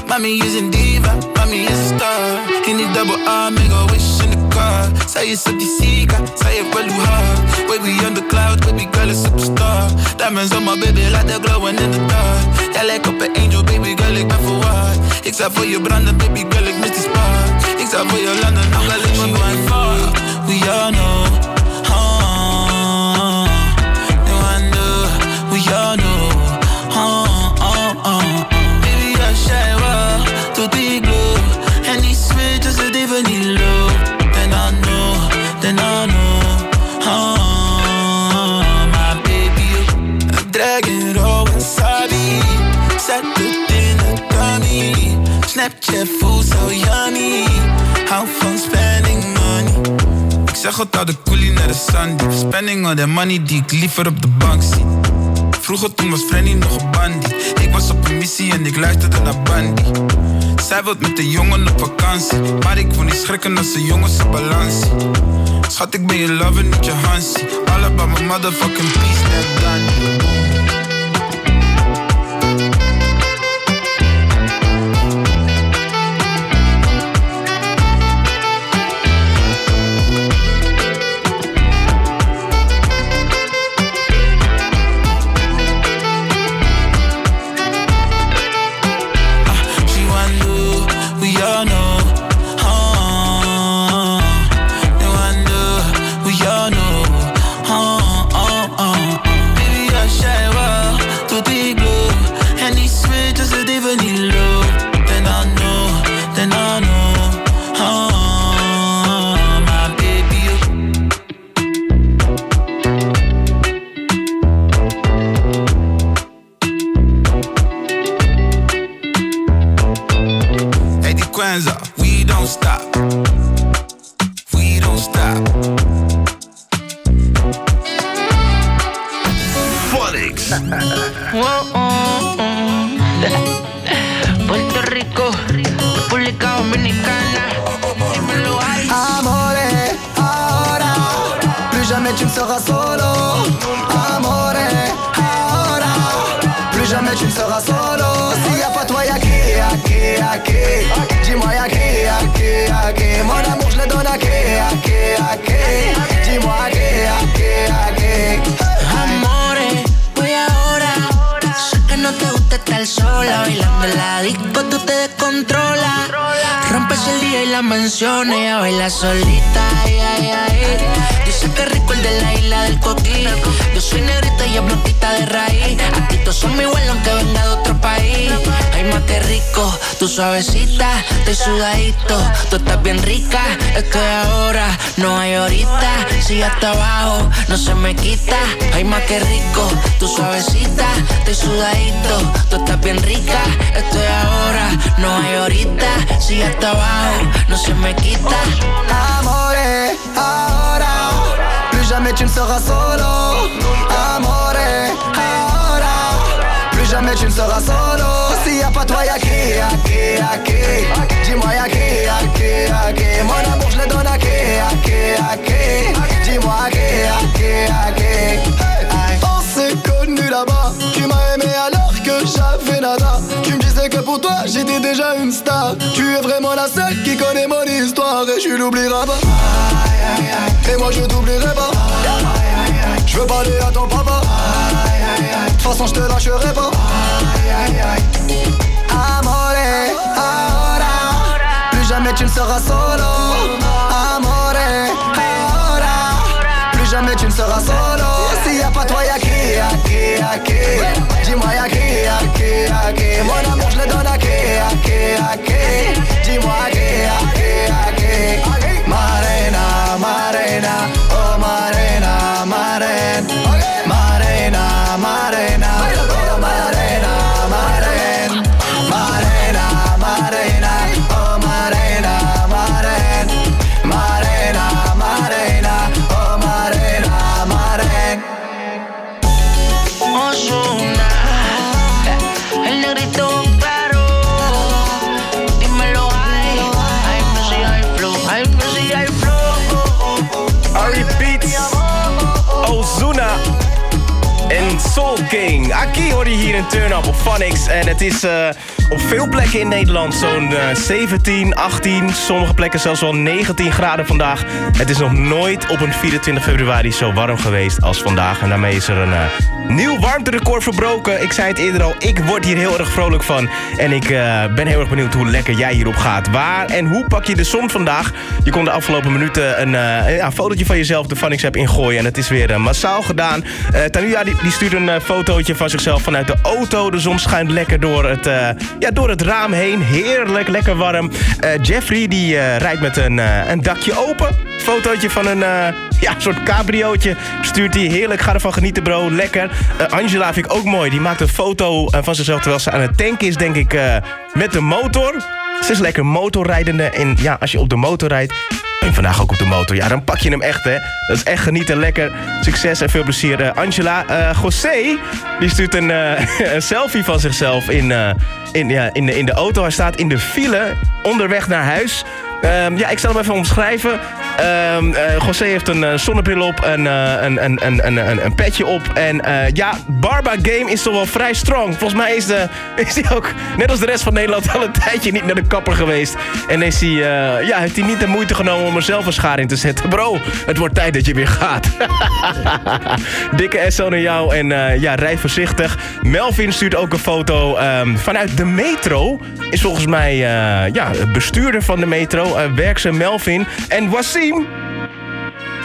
Mommy is een diva, mommy is a star. In die double R, make a wish in the car. Zij is op die Sika, zij heeft wel hoe hard. Baby on the cloud, baby girl is superstar. Diamonds on my baby, like they're glowing in the dark. Jij lijkt op een angel, baby girl, ik ben verwaard. Ik zou voor je branden, baby girl, ik mis die spark. Ik zou voor je landen, nog wel eens maar bij far. We all know. Oh, no wonder, we all know. Snapchat voelt zo yummy. Hou van spending money. Ik zeg het al de coolie naar de sandy. Spending all that money die ik liever op de bank zie. Vroeger toen was Frenny nog een bandie. Ik was op een missie en ik luisterde naar Bandy. Zij wilt met de jongen op vakantie. Maar ik wil niet schrikken als de jongens op balans. Schat, ik ben je lover, niet je Hansie. All about my motherfucking peace, net Gandhi. Suavecita, estoy sudadito. Tú estás bien rica, estoy ahora, no hay ahorita. Si hasta abajo, no se me quita. Ay, más que rico, tú suavecita, estoy sudadito. Tú estás bien rica, estoy ahora, no hay ahorita. Si hasta abajo, no se me quita. Amore, ahora, plus jamais tu ne seras solo. Amore, jamais tu ne seras solo. S'il y a pas toi, y'a qui, y'a qui, y'a qui Dis-moi, y'a qui, y'a qui, y'a qui Mon amour, je le donne à qui, y'a qui, y'a qui Dis-moi, à qui, y'a qui, y'a qui On s'est connus là-bas, tu m'as aimé alors que j'avais nada. Tu me disais que pour toi j'étais déjà une star. Tu es vraiment la seule qui connaît mon histoire et je l'oublierai pas. Et moi je t'oublierai pas. Je veux parler à ton papa. Façon je te lâcherai pas. Amore, ahora, plus jamais tu ne seras solo. Amore, ahora, plus jamais tu ne seras solo. S'il y a pas toi, y'a qui, y'a qui, y'a qui Dis-moi, y'a qui, y'a qui, y'a qui Mon amour, je le donne à qui, y'a qui, y'a qui Dis-moi, qui, y'a qui, y'a qui oh in Turn Up op Phonics. En het is eh, op veel plekken in Nederland zo'n eh, 17, 18, sommige plekken zelfs wel 19 graden vandaag. Het is nog nooit op een 24 februari zo warm geweest als vandaag. En daarmee is er een eh, nieuw warmterecord verbroken. Ik zei het eerder al, ik word hier heel erg vrolijk van. En ik eh, ben heel erg benieuwd hoe lekker jij hierop gaat. Waar en hoe pak je de zon vandaag? Je kon de afgelopen minuten een, eh, ja, fotootje van jezelf de Phonics app ingooien. En het is weer eh, massaal gedaan. Eh Tanuja die, die stuurt een eh, fotootje van zichzelf vanuit de auto. De zon schijnt lekker door het, eh, ja, door het raam heen. Heerlijk, lekker warm. Eh, Jeffrey die eh, rijdt met een, eh, een dakje open. Fotootje van een ja, soort cabriootje stuurt hij. Heerlijk, ga ervan genieten bro, lekker. Angela vind ik ook mooi. Die maakt een foto van zichzelf terwijl ze aan het tanken is, denk ik, met de motor. Ze is lekker motorrijdende. En ja, als je op de motor rijdt, vandaag ook op de motor. Ja, dan pak je hem echt, hè. Dat is echt genieten, lekker. Succes en veel plezier. Eh, Angela, eh José, die stuurt een, eh, een selfie van zichzelf in, in, ja, in, de, in de auto. Hij staat in de file, onderweg naar huis. Ehm, ja, ik zal hem even omschrijven. Ehm eh, José heeft een eh, zonnebril op, een, eh, een, een, een, een, een, een petje op. En ja, Barba Game is toch wel vrij strong. Volgens mij is, de, is hij ook, net als de rest van Nederland, al een tijdje niet naar de kapper geweest. En is hij, ja, heeft hij niet de moeite genomen om er zelf een schaar in te zetten. Bro, het wordt tijd dat je weer gaat. Dikke SO naar jou en ja, rij voorzichtig. Melvin stuurt ook een foto ehm, vanuit de metro. Is volgens mij ja, bestuurder van de metro, uh, werkzaam Melvin. En Wassim.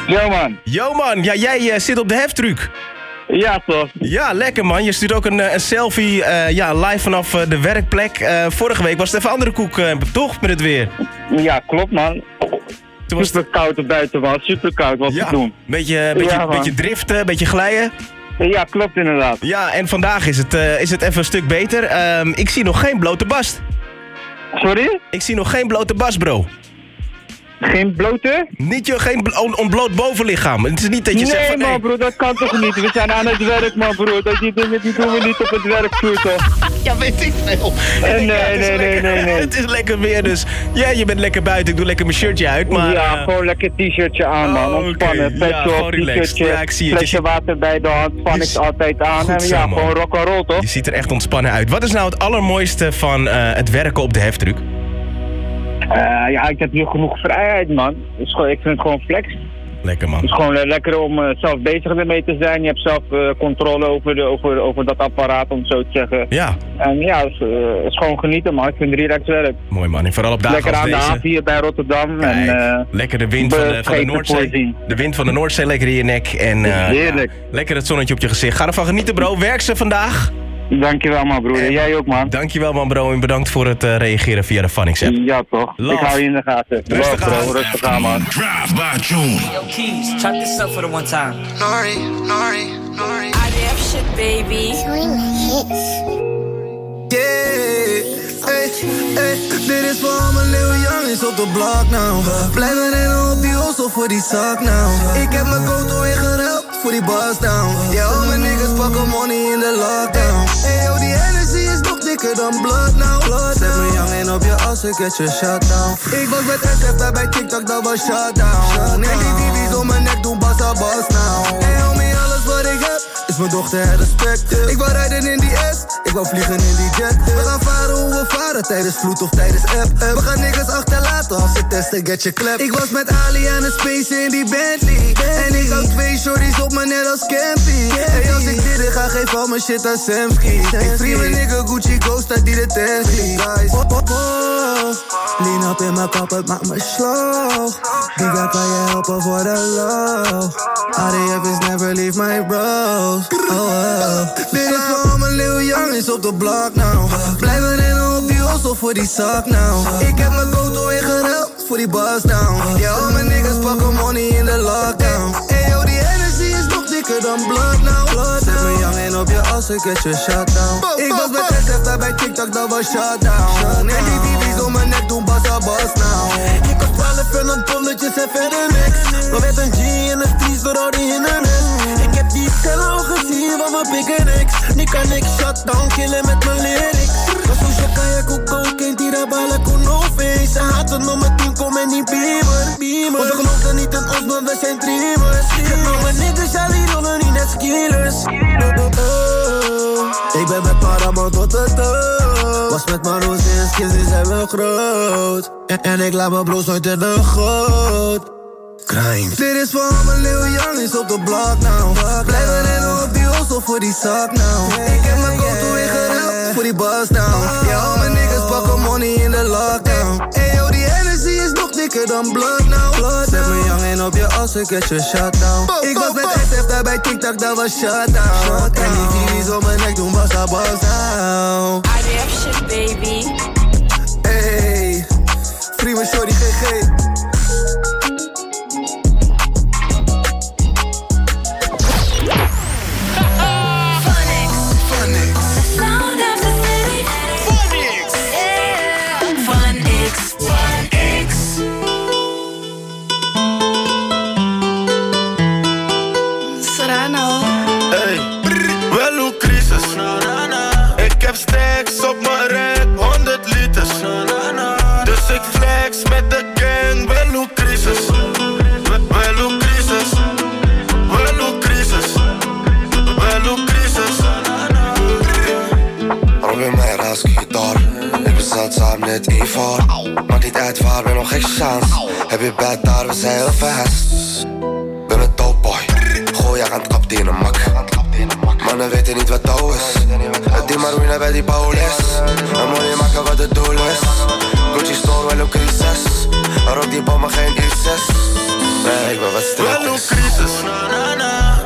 Yo man. Yo man, ja, jij eh, zit op de heftruck. Ja toch. Ja, lekker man. Je stuurt ook een, eh, een selfie eh, ja, live vanaf eh, de werkplek. Eh, vorige week was het even andere koek, eh, toch, met het weer? Ja, klopt man. Toen was super koud er buiten was, super koud wat Ja, te doen. beetje, beetje, Ja, beetje driften, beetje glijden. Ja, klopt inderdaad. Ja, en vandaag is het, eh, is het even een stuk beter. Ehm, ik zie nog geen blote bast. Sorry? Ik zie nog geen blote bas, bro. Geen blote? Niet je, geen blo- on- ontbloot bovenlichaam. Het is niet dat je nee, zegt van... man, hey, broer, dat kan toch niet? We zijn aan het werk, man, broer. Dat die dingen die doen we niet op het werkvloer, toch? Ja, weet ik veel. Eh, Ik nee, ja, nee, nee, lekker- nee, nee. Het is lekker weer, dus ja, je bent lekker buiten. Ik doe lekker mijn shirtje uit, maar... ja, eh, gewoon lekker t-shirtje aan, man. Oh, Ontspannen. Petje Ja, op, t-shirtje, Ja, ik zie het. Je flesje water bij de hand, van ik altijd aan. Goed En ja, man. gewoon rock'n'roll, toch? Je ziet er echt ontspannen uit. Wat is nou het allermooiste van eh, het werken op de heftruck? Eh, ja, ik heb hier genoeg vrijheid, man. Dus ik vind het gewoon flex. Lekker, man. Het is gewoon eh, lekker om eh, zelf bezig ermee te zijn. Je hebt zelf controle over, de, over, over dat apparaat, om het zo te zeggen. Ja. En ja, het is, het is gewoon genieten, man. Ik vind het relaxed werk. Mooi, man. En vooral op dagen Lekker aan de haven hier bij Rotterdam. En, Lekker de wind van de, van de Noordzee. De wind van de Noordzee lekker in je nek. En, Heerlijk. ja, lekker het zonnetje op je gezicht. Ga ervan genieten, bro. Werk ze vandaag. Dankjewel, man, broer. Jij ook, man. Dankjewel, man, bro. En bedankt voor het eh, reageren via de Phonics app. Ja, toch. Love. Ik hou je in de gaten. Rustig Love, aan. bro. Rustig aan, man. Drive by June. Yo, Keys, chop this up for the one time. Nori, Nori, Nori. IDF shit, baby. Yeah, hey, hey, dit is voor al mijn Lil Youngins op de blok nou. Blijven rennen op die hostel voor die zak nou. Ik heb mijn auto ingeruild voor die bus down. Ja, al mijn niggas pakken money in de lockdown. Hey yo, die energy is nog dikker dan blood nou. Zet mijn youngin op je as, ik get je shutdown. Ik was met SF bij TikTok, dat was shutdown. En die TV's om mijn nek doen bassa bas nou. Hey is mijn dochter het respect. Ik wou rijden in die S, ik wou vliegen in die jet. We gaan varen hoe we varen tijdens vloed of tijdens app. We gaan niggas achterlaten als ze testen, get je klep. Ik was met Ali aan het space in die Bentley. En ik hou twee shorties op me net als Campy. Hey, als ik dit ga, geef al mijn shit aan Samsky. Ik free mijn nigga Gucci Ghost uit die de Teslie. Guys. Lean up in mijn kap, het maakt me slow. Die guy kan je helpen voor de low. ADF is never leave my bros. Oh, oh. Is voor al mijn Lil Youngins op de blok nou. Blijven rennen op die hostel voor die zak nou. Ik heb mijn auto ingeruild voor die bus down. Ja, al mijn niggas pakken money in de lockdown. Hey yo, die energy is nog dikker dan blood nou. Zet mijn youngin op je as, ik get je shutdown. Ik was met SF daar bij TikTok, dat was shutdown. En die TV's om mijn nek doen bassa bas nou. Ik was 12 en dan tonnetjes en verder niks. Maar met een G in de streets door al die hindernis. Tellen al gezien van mijn big en X. Nu kan ik shutdown killen met mijn lyrics. Maar zo je kan je koeken, kind die daar kon face. Ze haten mijn team, kom en niet beamer. beamer. Want ze geloofden niet in ons, maar we zijn dreamers. Maar mijn niggas, ja, die rollen niet net skillers. Oh. Ik ben met Paramount tot de dood. Was met Maroes en skills, die zijn wel groot. En, en ik laat mijn bros nooit in de goot. Crime. Dit is voor al mijn Lil Youngins op de blok nou. Blijven rennen op die hostel voor die zak nou. Ik heb mijn auto ingeruild voor die bus down. Ja, al mijn niggas pakken money in de lockdown. Hey yo, die energy is nog dikker dan blood nou. Zet mijn youngin op je as, ik get je shutdown. Ik was met SF daar bij TikTok, dat was shutdown. En die TV's op mijn nek doen bassa bas down. IDF shit, baby. Hey, free mijn shorty GG. Zeldzaam net Ivar Maakt niet uit waar, ben nog geen chance. Heb je bed daar, we zijn heel fast. Ben een dope boy Gooi je aan het kap in een mak. Mannen weten niet wat touw is. Die marine bij die bouwles En mooie maken wat het doel is. Gucci store, wel ook crisis. Rook die bommen geen ISIS. Nee, ik ben wat stil Wel crisis.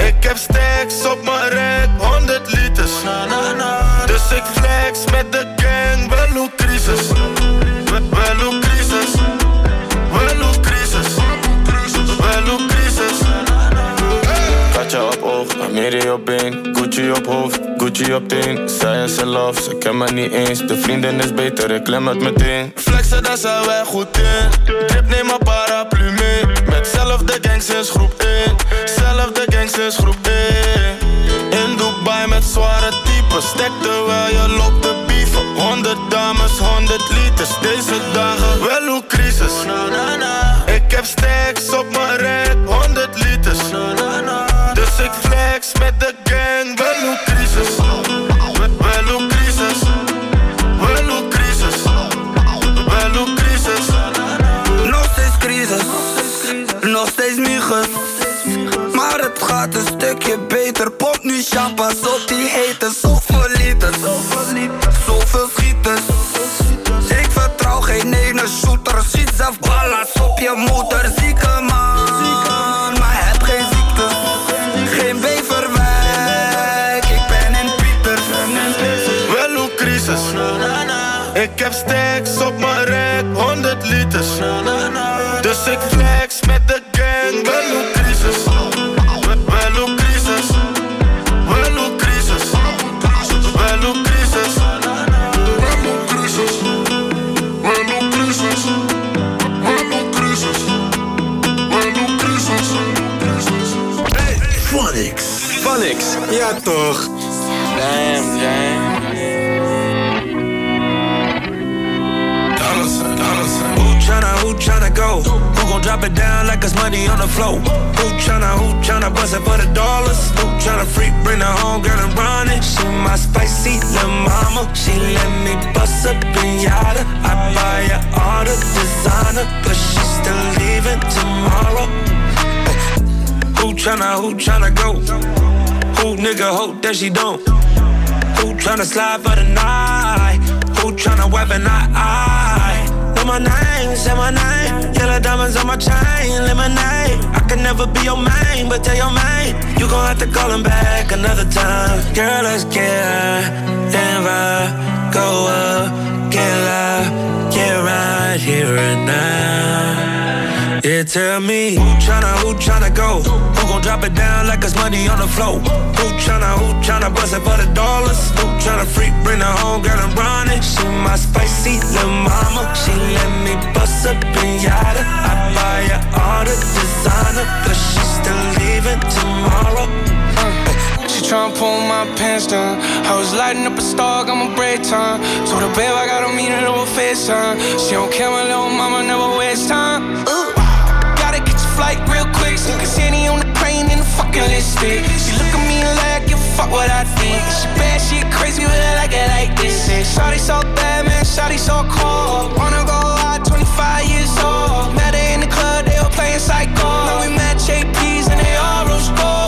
Ik heb stacks op mijn rek, 100 liters. Dus ik flex met de gang, crisis. Hoe crisis. Wel hoe crisis. Wel hoe crisis. Katje op oog, Amiri op been, Gucci op hoofd, Gucci op teen. Zij in love, ze ken me niet eens. De vriendin is beter, ik klem het meteen. Flexen, daar zijn wij goed in. Drip, neem een paraplu mee. Met zelfde gang sinds groep 1. Zelfde gang sinds groep 1. In Dubai met zware types. Stek terwijl je loopt te bieven. 100 dames, 100 liters. Deze dagen wel hoe crisis. Ik heb stacks op mijn rek, 100 liters. Dus ik flex met de gang, wel hoe crisis. Wel hoe crisis. Wel hoe crisis. Wel crisis. Nog steeds crisis, nog steeds migus. Maar het gaat een stukje beter. Pomp nu champagne who tryna go? Who nigga hope that she don't? Who tryna slide for the night? Who tryna weapon I? I know my name, say my name. Yellow diamonds on my chain, lemonade. I can never be your main, but tell your main you gon' have to call him back another time. Girl, let's get high and ride, go up, get loud, get right here and now. Yeah, tell me who tryna, who tryna go? Who gon' drop it down like it's money on the floor? Who tryna, who tryna bust it for the dollars? Who tryna freak, bring her home, girl, and run it? She my spicy little mama. She let me bust a pinata. I buy her all the designer, but she still leaving tomorrow. She tryna pull my pants down. I was lighting up a star, got my break time. Told her, babe, I gotta meet her over FaceTime. She don't care, my little mama never waste time. Ooh. Flight real quick. Cause Annie on the plane in the fucking listed. She look at me like, you fuck what I think. She bad, she crazy, but I like it like this. Shawty so bad, man, shawty so cold. Wanna go out, 25 years old. Met her in the club, they all playing psycho. Now we met JPs and they all rose gold.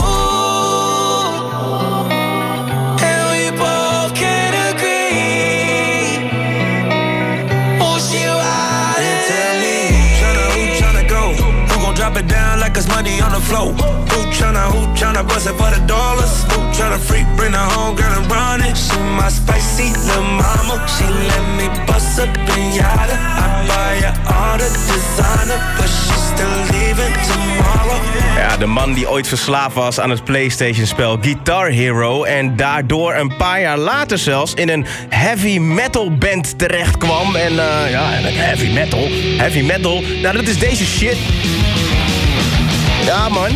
Floor? Who tryna, who tryna bust it for the dollars? Who tryna freak, bring her home, girl, and run it? She my spicy little mama. She let me bust a pinata. I buy her all the designer, but she still leaving tomorrow. Ja, de man die ooit verslaafd was aan het PlayStation-spel Guitar Hero... en daardoor een paar jaar later zelfs in een heavy metal band terecht kwam. En eh, ja, heavy metal, heavy metal, nou dat is deze shit. Ja man,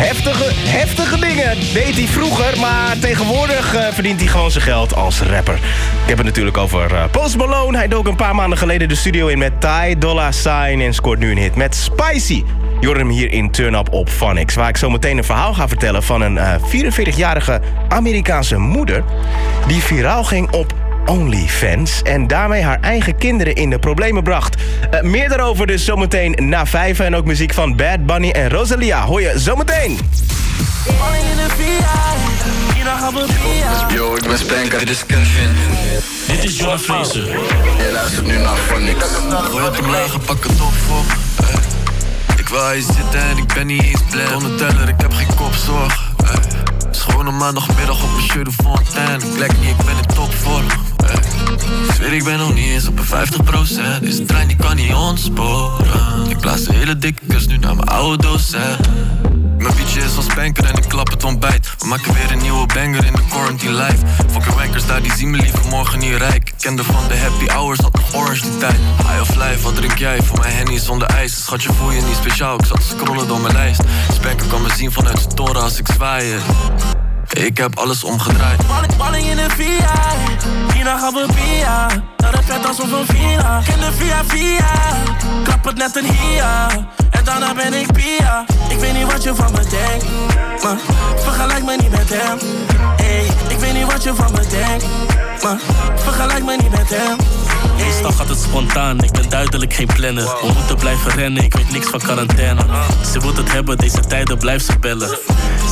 Heftige, heftige dingen deed hij vroeger, maar tegenwoordig eh, verdient hij gewoon zijn geld als rapper. Ik heb het natuurlijk over eh, Post Malone. Hij dook een paar maanden geleden de studio in met Ty Dolla Sign en scoort nu een hit met Spicy. Hem hier in Turn Up op Phonics, waar ik zo meteen een verhaal ga vertellen van een eh, 44-jarige Amerikaanse moeder die viraal ging op OnlyFans en daarmee haar eigen kinderen in de problemen bracht. Eh, meer daarover dus zometeen na vijf en ook muziek van Bad Bunny en Rosalia. Hoor je zometeen. Yo, ik ben Spanker, dit is Kevin. Dit is John Fraser. Je luistert nu naar Phonics. Gooi het omlaag en pak het op voor ey. Ik wil hier zitten en ik ben niet eens blij. Onder teller, ik heb geen kopzorg. ey. Het is gewoon een maandagmiddag op een shirt de fontein. Ik lijk niet, ik ben in topvorm. Zweer, ik ben nog niet eens op een 50%. Deze trein die kan niet ontsporen. Ik blaas een hele dikke kus nu naar mijn oude docent. Mijn bietje is als spanker en ik klap het ontbijt. We maken weer een nieuwe banger in de quarantine life. Fucking wankers daar, die zien me liever morgen niet rijk. Ik kende van de happy hours, had nog orange die tijd. High of life, wat drink jij? Voor mij henny zonder ijs. Schatje voel je niet speciaal, ik zat scrollen door mijn lijst. Spanker kan me zien vanuit zijn toren als ik zwaaien. Ik heb alles omgedraaid. Balling, in de via. Hierna gaan we via. Naar het vet alsof een villa. Ken de via via. Klap het net een hia. En daarna ben ik Pia. Ik weet niet wat je van me denkt. Maar vergelijk me niet met hem. Ik weet niet wat je van me denkt. Maar vergelijk me niet met hem. Meestal gaat het spontaan, ik ben duidelijk geen planner. We moeten blijven rennen, ik weet niks van quarantaine. Ze wil het hebben, deze tijden blijft ze bellen.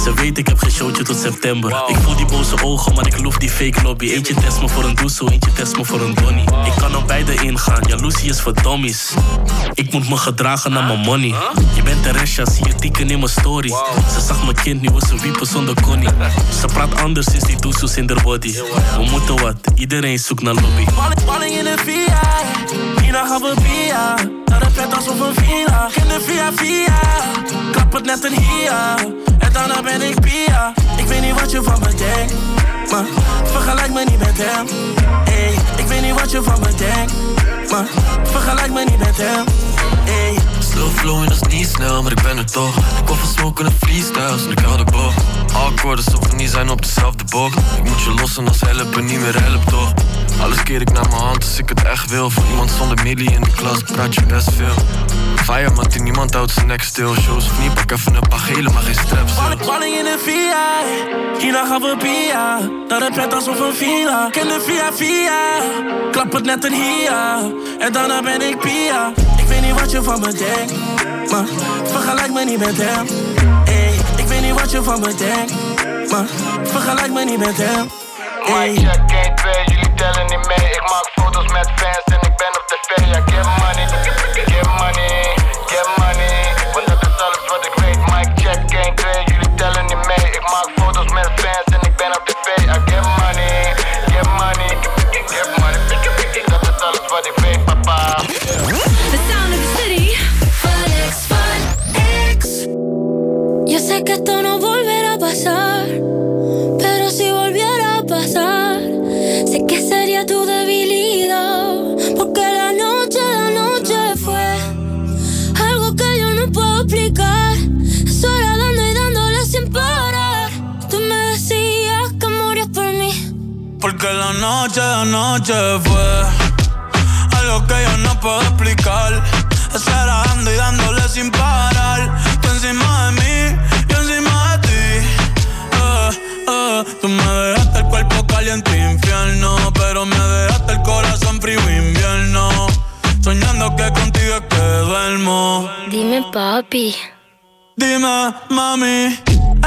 Ze weet ik heb geen showtje tot september. Ik voel die boze ogen, maar ik loof die fake lobby. Eentje test me voor een doezel, eentje test me voor een donnie. Ik kan op beide ingaan, jaloezie is voor dummies. Ik moet me gedragen naar mijn money. Je bent de restja, zie je tikken in mijn story. Ze zag mijn kind, nu was ze wiepen zonder connie. Ze praat anders in body. We moeten wat, iedereen zoekt naar lobby. Balling, in de via. Hierna gaan we via. Naar het vet alsof een villa. Ken de via via. Klap het net een hia. En daarna ben ik Pia. Ik weet niet wat je van me denkt. Maar vergelijk me niet met hem. Ey, ik weet niet wat je van me denkt. Maar vergelijk me niet met hem. Ey. Slow flow en dat is niet snel, maar ik ben er toch. Ik kom van smoken en freestyles en ik hou de. Awkward alsof we niet zijn op dezelfde bocht. Ik moet je lossen als helpen niet meer helpt toch. Alles keer ik naar mijn hand als ik het echt wil. Voor iemand zonder millie in de klas praat je best veel. Fire man, die niemand houdt zijn nek stil. Shows of niet, pak even een paar gele, maar geen straps. Balling, in de via. Hierna gaan we via. Naar het vet alsof een villa. Ken de via via. Klap het net een hia. En daarna ben ik Pia. Ik weet niet wat je van me denkt. Maar vergelijk me niet met hem. Ey, ik weet niet wat je van me denkt. Maar vergelijk me niet met hem. My check 1, 2, jullie tellen niet mee. Ik maak foto's met fans en ik ben op tv. Ja, Porque la noche, la noche fue algo que yo no puedo explicar. Esperando y dándole sin parar. Tú encima de mí, yo encima de ti. Eh, eh, tú me dejaste el cuerpo caliente infierno, pero me dejaste el corazón frío invierno. Soñando que contigo es que duermo. Dime, papi. Dime, mami,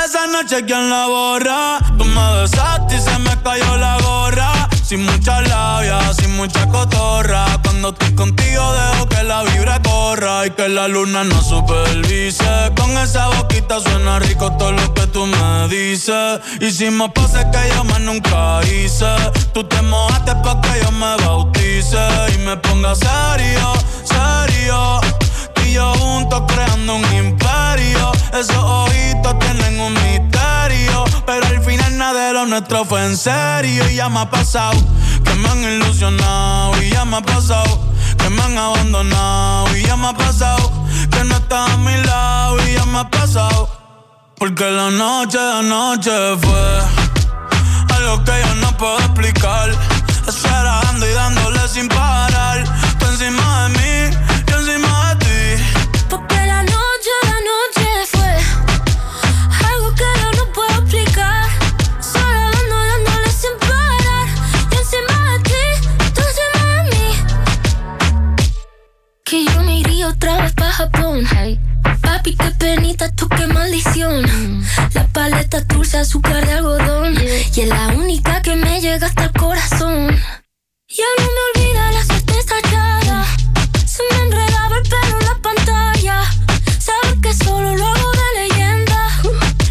esa noche quién la borra. Tú me besaste y se me cayó la gorra. Sin mucha labia, sin mucha cotorra. Cuando estoy contigo dejo que la vibra corra y que la luna no supervise. Con esa boquita suena rico todo lo que tú me dices. Hicimos poses que yo más nunca hice. Tú te mojaste pa' que yo me bautice y me ponga serio, serio. Tú y yo juntos creando un imperio. Esos ojitos tienen un misterio. Pero al final nada de lo nuestro fue en serio. Y ya me ha pasado que me han ilusionado. Y ya me ha pasado que me han abandonado. Y ya me ha pasado que no estás a mi lado. Y ya me ha pasado. Porque la noche, la noche fue algo que yo no puedo explicar. Esperando y dándole sin parar. Tú encima de mí, otra vez pa' Japón. Papi, qué penita, tú qué maldición. La paleta dulce, azúcar de algodón. Y es la única que me llega hasta el corazón. Ya no me olvida la suerte estallada. Se me enredaba el pelo en la pantalla. Sabes que solo lo hago de leyenda.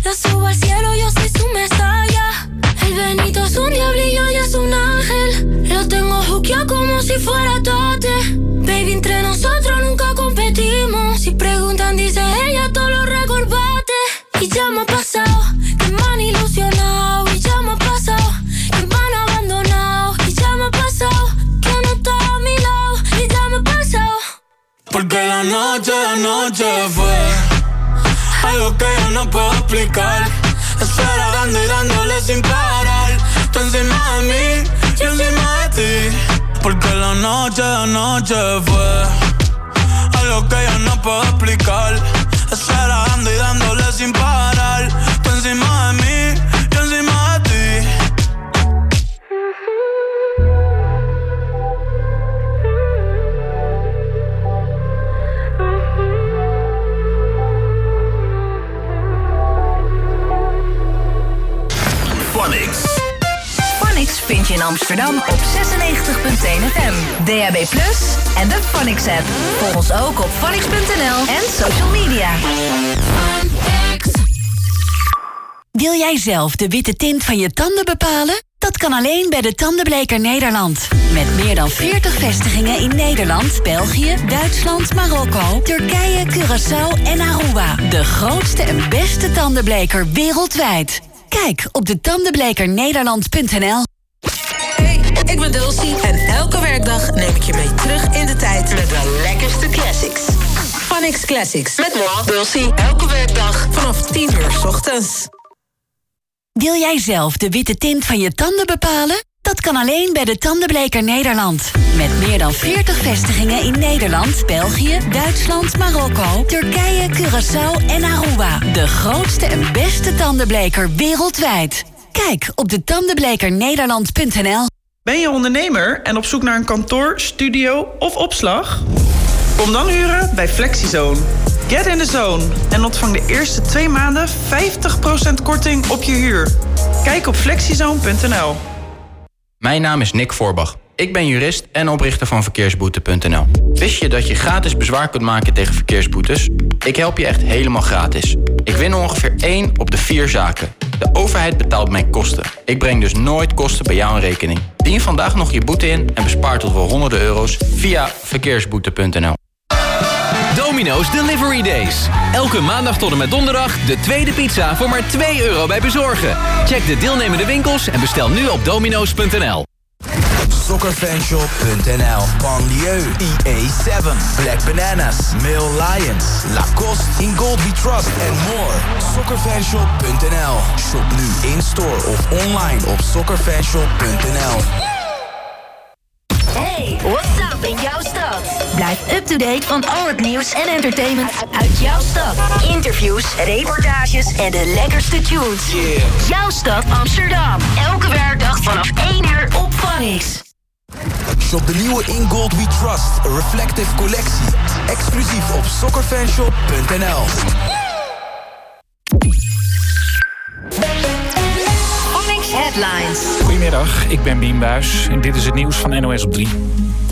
Lo subo al cielo, yo soy su mesaya. El Benito es un diablillo y es un ángel. Lo tengo juqueado como si fuera tate. Baby, entre nosotros nunca Y llama pasado, que me han ilusionado y ya me ha pasado, que me han abandonado y ya me ha pasado, que no está a mi lado y ya me ha pasado. Porque la noche, la noche fue algo que yo no puedo explicar. Estar dando y dándole sin parar. Tú encima de mí, yo encima de ti. Porque la noche, la noche fue algo que yo no puedo explicar. Estar dando y dándole encima de mí, yo encima de ti. Phonics. Phonics vind je in Amsterdam op 96.1 FM. DAB Plus en de Phonics app. Volg ons ook op phonics.nl en social media. Wil jij zelf de witte tint van je tanden bepalen? Dat kan alleen bij de Tandenbleker Nederland. Met meer dan 40 vestigingen in Nederland, België, Duitsland, Marokko, Turkije, Curaçao en Aruba. De grootste en beste tandenbleker wereldwijd. Kijk op de tandenblekernederland.nl. Hey, ik ben Dulcie en elke werkdag neem ik je mee terug in de tijd met de lekkerste classics. Phonics Classics met moi, Dulcie. Elke werkdag vanaf 10 uur 's ochtends. Wil jij zelf de witte tint van je tanden bepalen? Dat kan alleen bij de Tandenbleker Nederland. Met meer dan 40 vestigingen in Nederland, België, Duitsland, Marokko, Turkije, Curaçao en Aruba. De grootste en beste tandenbleker wereldwijd. Kijk op de tandenblekernederland.nl. Ben je ondernemer en op zoek naar een kantoor, studio of opslag? Kom dan huren bij FlexiZone. Get in the zone en ontvang de eerste twee maanden 50% korting op je huur. Kijk op flexizone.nl. Mijn naam is Nick Voorbach. Ik ben jurist en oprichter van verkeersboete.nl. Wist je dat je gratis bezwaar kunt maken tegen verkeersboetes? Ik help je echt helemaal gratis. Ik win ongeveer 1 op de 4 zaken. De overheid betaalt mijn kosten. Ik breng dus nooit kosten bij jou in rekening. Dien vandaag nog je boete in en bespaar tot wel honderden euro's via verkeersboete.nl. Domino's Delivery Days. Elke maandag tot en met donderdag de tweede pizza voor maar 2 euro bij bezorgen. Check de deelnemende winkels en bestel nu op domino's.nl. Soccerfanshop.nl Banlieue, EA7, Black Bananas, Male Lions, Lacoste, In Gold We Trust en more. Soccerfanshop.nl Shop nu in-store of online op soccerfanshop.nl Hey, what's up in jouw stad? Blijf up-to-date van al het nieuws en entertainment uit jouw stad. Interviews, reportages en de lekkerste tunes. Jouw stad Amsterdam. Elke werkdag vanaf 1 uur op Phonics. Shop de nieuwe In Gold We Trust Reflective collectie. Exclusief op soccerfanshop.nl Headlines. Goedemiddag, ik ben Bien Buis en dit is het nieuws van NOS op 3.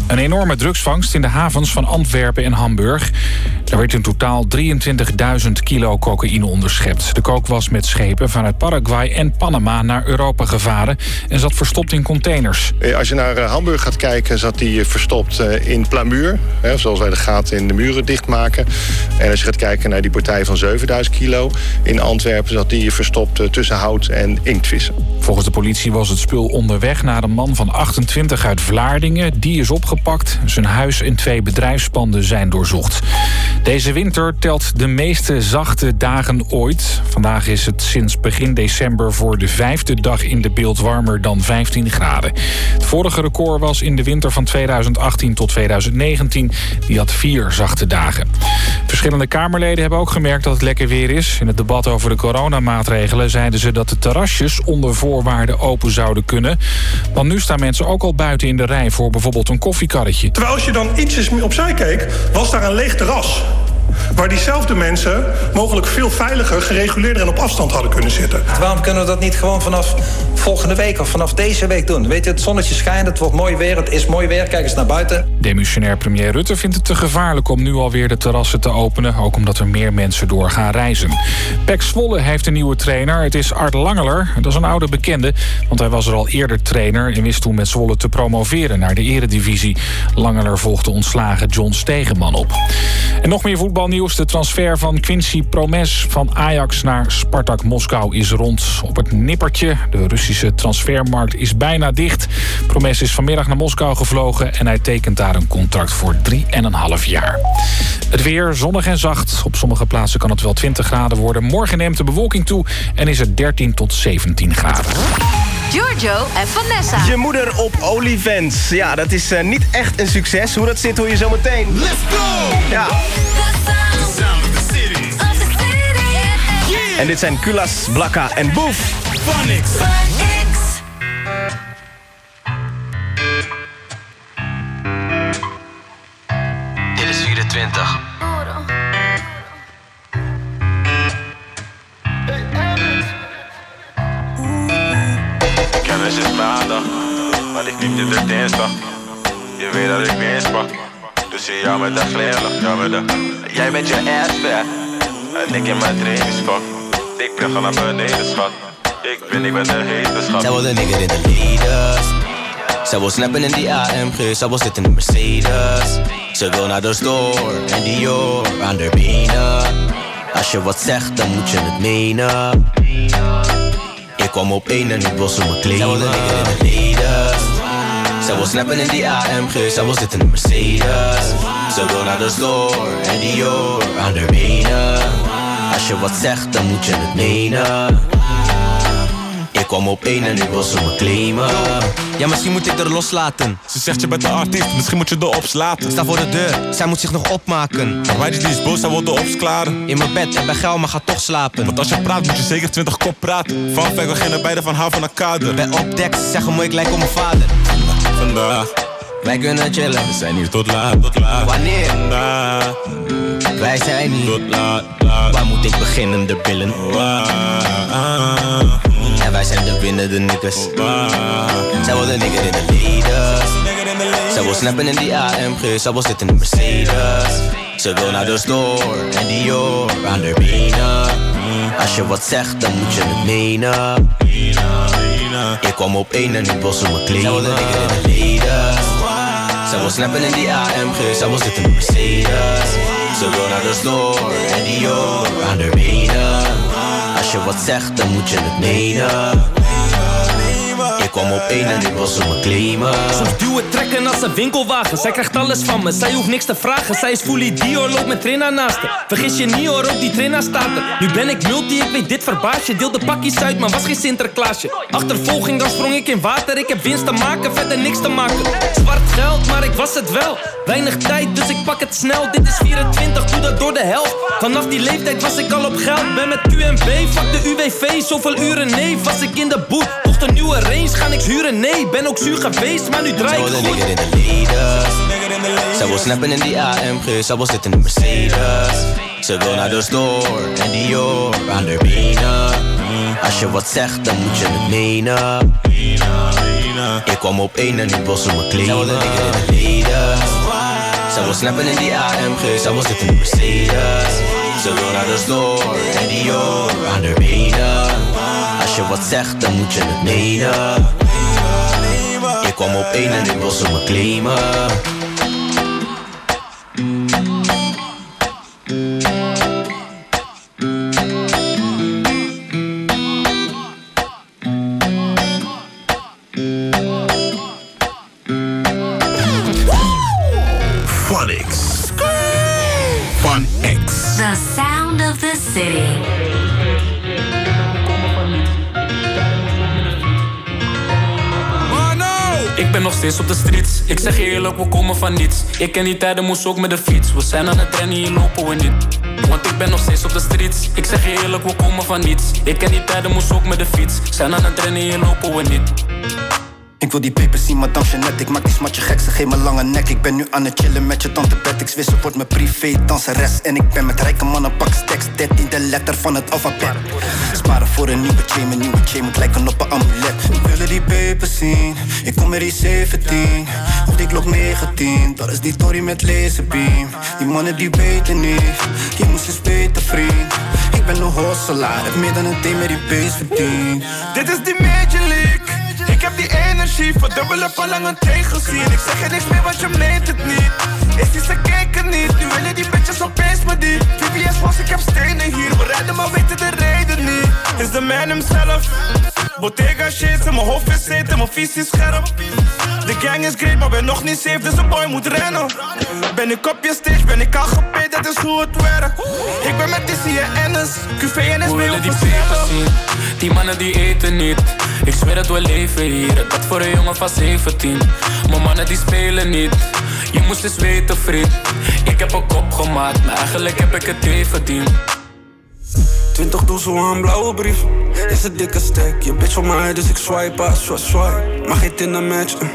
Een enorme drugsvangst in de havens van Antwerpen en Hamburg. Er werd in totaal 23.000 kilo cocaïne onderschept. De kook was met schepen vanuit Paraguay en Panama naar Europa gevaren... en zat verstopt in containers. Eh, Als je naar eh, Hamburg gaat kijken, zat die eh, verstopt in plamuur. Hè, zoals wij de gaten in de muren dichtmaken. En als je gaat kijken naar die partij van 7000 kilo... in Antwerpen zat die verstopt tussen hout en inktvissen. Volgens de politie was het spul onderweg naar een man van 28 uit Vlaardingen. Die is opgepakt. Zijn huis en twee bedrijfspanden zijn doorzocht. Deze winter telt de meeste zachte dagen ooit. Vandaag is het sinds begin december voor de vijfde dag in de beeld warmer dan 15 graden. Het vorige record was in de winter van 2018 tot 2019. Die had vier zachte dagen. Verschillende Kamerleden hebben ook gemerkt dat het lekker weer is. In het debat over de coronamaatregelen zeiden ze dat de terrasjes onder voorwaarden open zouden kunnen. Want nu staan mensen ook al buiten in de rij voor bijvoorbeeld een koffiekarretje. Terwijl als je dan ietsjes opzij keek, was daar een leeg terras. Waar diezelfde mensen mogelijk veel veiliger, gereguleerder en op afstand hadden kunnen zitten. Waarom kunnen we dat niet gewoon vanaf volgende week of vanaf deze week doen? Weet je, het zonnetje schijnt, het wordt mooi weer, het is mooi weer, kijk eens naar buiten. Demissionair premier Rutte vindt het te gevaarlijk om nu alweer de terrassen te openen. Ook omdat er meer mensen door gaan reizen. Pek Zwolle heeft een nieuwe trainer. Het is Art Langeler. Dat is een oude bekende. Want hij was er al eerder trainer en wist toen met Zwolle te promoveren naar de eredivisie. Langeler volgde ontslagen John Stegeman op. En nog meer voetbal voetbalnieuws. De transfer van Quincy Promes van Ajax naar Spartak Moskou is rond. Op het nippertje. De Russische transfermarkt is bijna dicht. Promes is vanmiddag naar Moskou gevlogen... en hij tekent daar een contract voor 3,5 jaar. Het weer zonnig en zacht. Op sommige plaatsen kan het wel 20 graden worden. Morgen neemt de bewolking toe en is het 13 tot 17 graden. Giorgio en Vanessa. Je moeder op OnlyFans. Ja, dat is eh, niet echt een succes. Hoe dat zit hoor je zo meteen. Let's go! Ja. En dit zijn Kulas, Blakka en Boef. De. Je weet dat ik winst pak, dus zie jou met een glimlach. Ja, met een... Jij bent je ass ver, en ik in mijn trainingspak. Ik ben gaan naar beneden, schat. Ik ben, ik ben de hete schat. Zij wil een nigger in de leaders. Zij wil snappen in die AMG, zij wil zitten in de Mercedes. Ze wil naar de store en Dior aan haar benen. Als je wat zegt, dan moet je het menen. Ik kwam op één en ik wil ze me claimen. Zij wil een nigger in de leaders. Zij wil snappen in die AMG, zij wil zitten in de Mercedes. Ze wil naar de store en Dior aan haar benen. Als je wat zegt, dan moet je het menen. Ik kwam op één en ik wil ze me claimen. Ja, misschien moet ik er loslaten. Ze zegt je bent een artiest, misschien moet je erop slaten. Sta voor de deur, zij moet zich nog opmaken. Wij die is boos, zij wil de ops klaren. In mijn bed, en bij geil, maar ga toch slapen. Want als je praat, moet je zeker 20 kop praten. Van we beginnen beide van hou van een kader. Bij opdek, zeggen mooi, ik lijk op mijn vader. Vandaag, Wij kunnen chillen. we zijn hier tot laat, tot laat. Wanneer? Vandaag, Wij zijn hier. tot laat, laat. Waar moet ik beginnen? De billen. Waar, En wij zijn de winnende niggas. waar. Zij wil de nigger in de leaders. Zij wil snappen in die AMG, zij wil zitten in de Mercedes. Ze wil naar de store en Dior aan haar benen. Als je wat zegt, dan moet je het menen. Ik kwam op één en ik wil ze me claimen. Zij de nigger in de leaders. Zij wil snappen in die AMG, zij wil zitten in de Mercedes. Ze wil naar de store en Dior aan haar benen. Als je wat zegt, dan moet je het menen. Kwam op één en ik wil ze me claimen. Soms duwen trekken als een winkelwagen. Zij krijgt alles van me, zij hoeft niks te vragen. Zij is fully Dior, loopt met trainer naast haar. Vergis je niet hoor, op die trainer staat er. Nu ben ik multi, ik weet dit verbaas je. Deel de pakjes uit, maar was geen Sinterklaasje. Achtervolging, dan sprong ik in water. Ik heb winst te maken, verder niks te maken. Zwart geld, maar ik was het wel. Weinig tijd, dus ik pak het snel. Dit is 24, doe dat door de helft. Vanaf die leeftijd was ik al op geld. Ben met QMB, fuck de UWV. Zoveel uren, nee, was ik in de boet. Kocht een nieuwe range, niks huren, nee. Ben ook zuur geweest, maar nu draai Zij ik wil de goed. nigger in de leaders. Zij wil snappen in die AMG, zij wil zitten in de Mercedes. Ze wil naar de store en Dior aan haar benen. Als je wat zegt, dan moet je het menen. Ik kwam op één en ik wil ze me claimen. Zij wil de nigger in de leaders. Zij wil snappen in die AMG, zij wil zitten in de Mercedes. Ze wil naar de store en Dior aan haar benen. Als je wat zegt, dan moet je het menen. Ik kwam op één en ik wil ze me claimen. Phonics. Fun X. The sound of the city. Ben nog steeds op de streets. Ik zeg eerlijk, we komen van niets. Ik ken die tijden, moest ook met de fiets. We zijn aan het rennen, hier lopen we niet. Want ik ben nog steeds op de streets. Ik zeg eerlijk, we komen van niets. Ik ken die tijden, moest ook met de fiets. Zijn aan het rennen, hier lopen we niet. Ik wil die papers zien, madame Jeanette. Ik maak die smatje gek, ze geef me lange nek. Ik ben nu aan het chillen met je tante Bettix. Wissel wordt mijn privé danseres. En ik ben met rijke mannen, pak stacks. 13 de letter van het alfabet. Sparen voor een nieuwe chain, mijn nieuwe chain moet lijken op een amulet. Ik wil die papers zien, ik kom met die 17. Of die klok 19, dat is die Tory met laserbeam. Die mannen die weten niet, je moest eens weten vriend. Ik ben een hosselaar, heb meer dan een team met die base verdiend. Dit is die Major League. Ik heb die energie, verdubbelen van lange tegen gezien. Ik zeg je niks meer, want je meent het niet. Is die ze kijken niet, nu willen die bitches opeens me die VVS was, ik heb stenen hier. We redden maar weten de reden niet. Is de man himself. Bottega shades in mijn hoofd is zeten, mijn visie scherp gang is great, maar ben nog niet safe, dus een boy moet rennen. Ben ik op je stage, ben ik al dat is hoe het werkt. Ik ben met Dizzy en Ennis, QV en We SB willen op die zien. Die mannen die eten niet. Ik zweer dat we leven hier. Dat voor een jongen van 17 Mijn mannen die spelen niet. Je moest eens weten vriend. Ik heb een kop gemaakt Maar eigenlijk heb ik het even verdiend 20 doezel aan blauwe brief. Is een dikke stack, je bitch van mij, dus ik swipe, ah, swipe, swipe Maar geen Tinder match, uh.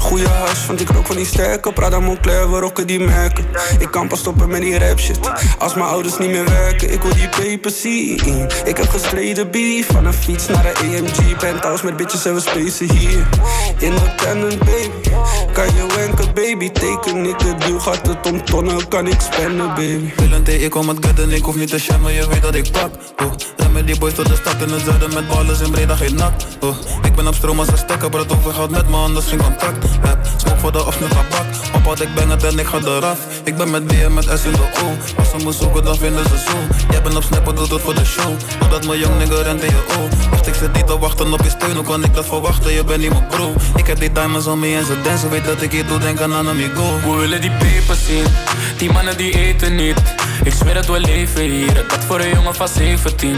Goeie huis, want ik rook van die sterke Prada Moncler, we rocken die merken. Ik kan pas stoppen met die rap shit Als mijn ouders niet meer werken, ik wil die paper zien. Ik heb gestreden beef, van een fiets naar een AMG Penthouse met bitches en we spacen hier. Independent baby, kan je wenken baby? Teken ik het deal, gaat het om tonnen, kan ik spenden baby. Willend ik kom het gadden, ik hoef niet te shammen, je weet dat ik pak. Oh, ren met die boys tot de stad in het zuiden met ballen in breda geen nak. Oh, ik ben op stroom als een stekker, praat over geld met me, anders geen contact. Heb smoke voor de of nu tabak. Ik ben het en ik ga eraf. Ik ben met weer met S in de O. Als ze me zoeken, dan vinden ze zo. Jij bent op snapper, doe het voor de show. Doordat mijn young nigga rent in je O. Wacht, ik zit niet te wachten op je steun, hoe kan ik dat verwachten? Je bent niet mijn bro. Ik heb die diamonds om me en ze dansen, weet dat ik hier doe, denk aan een amigo. We willen die papers zien, die mannen die eten niet. Ik zweer dat we leven hier, dat voor een jongen van 17.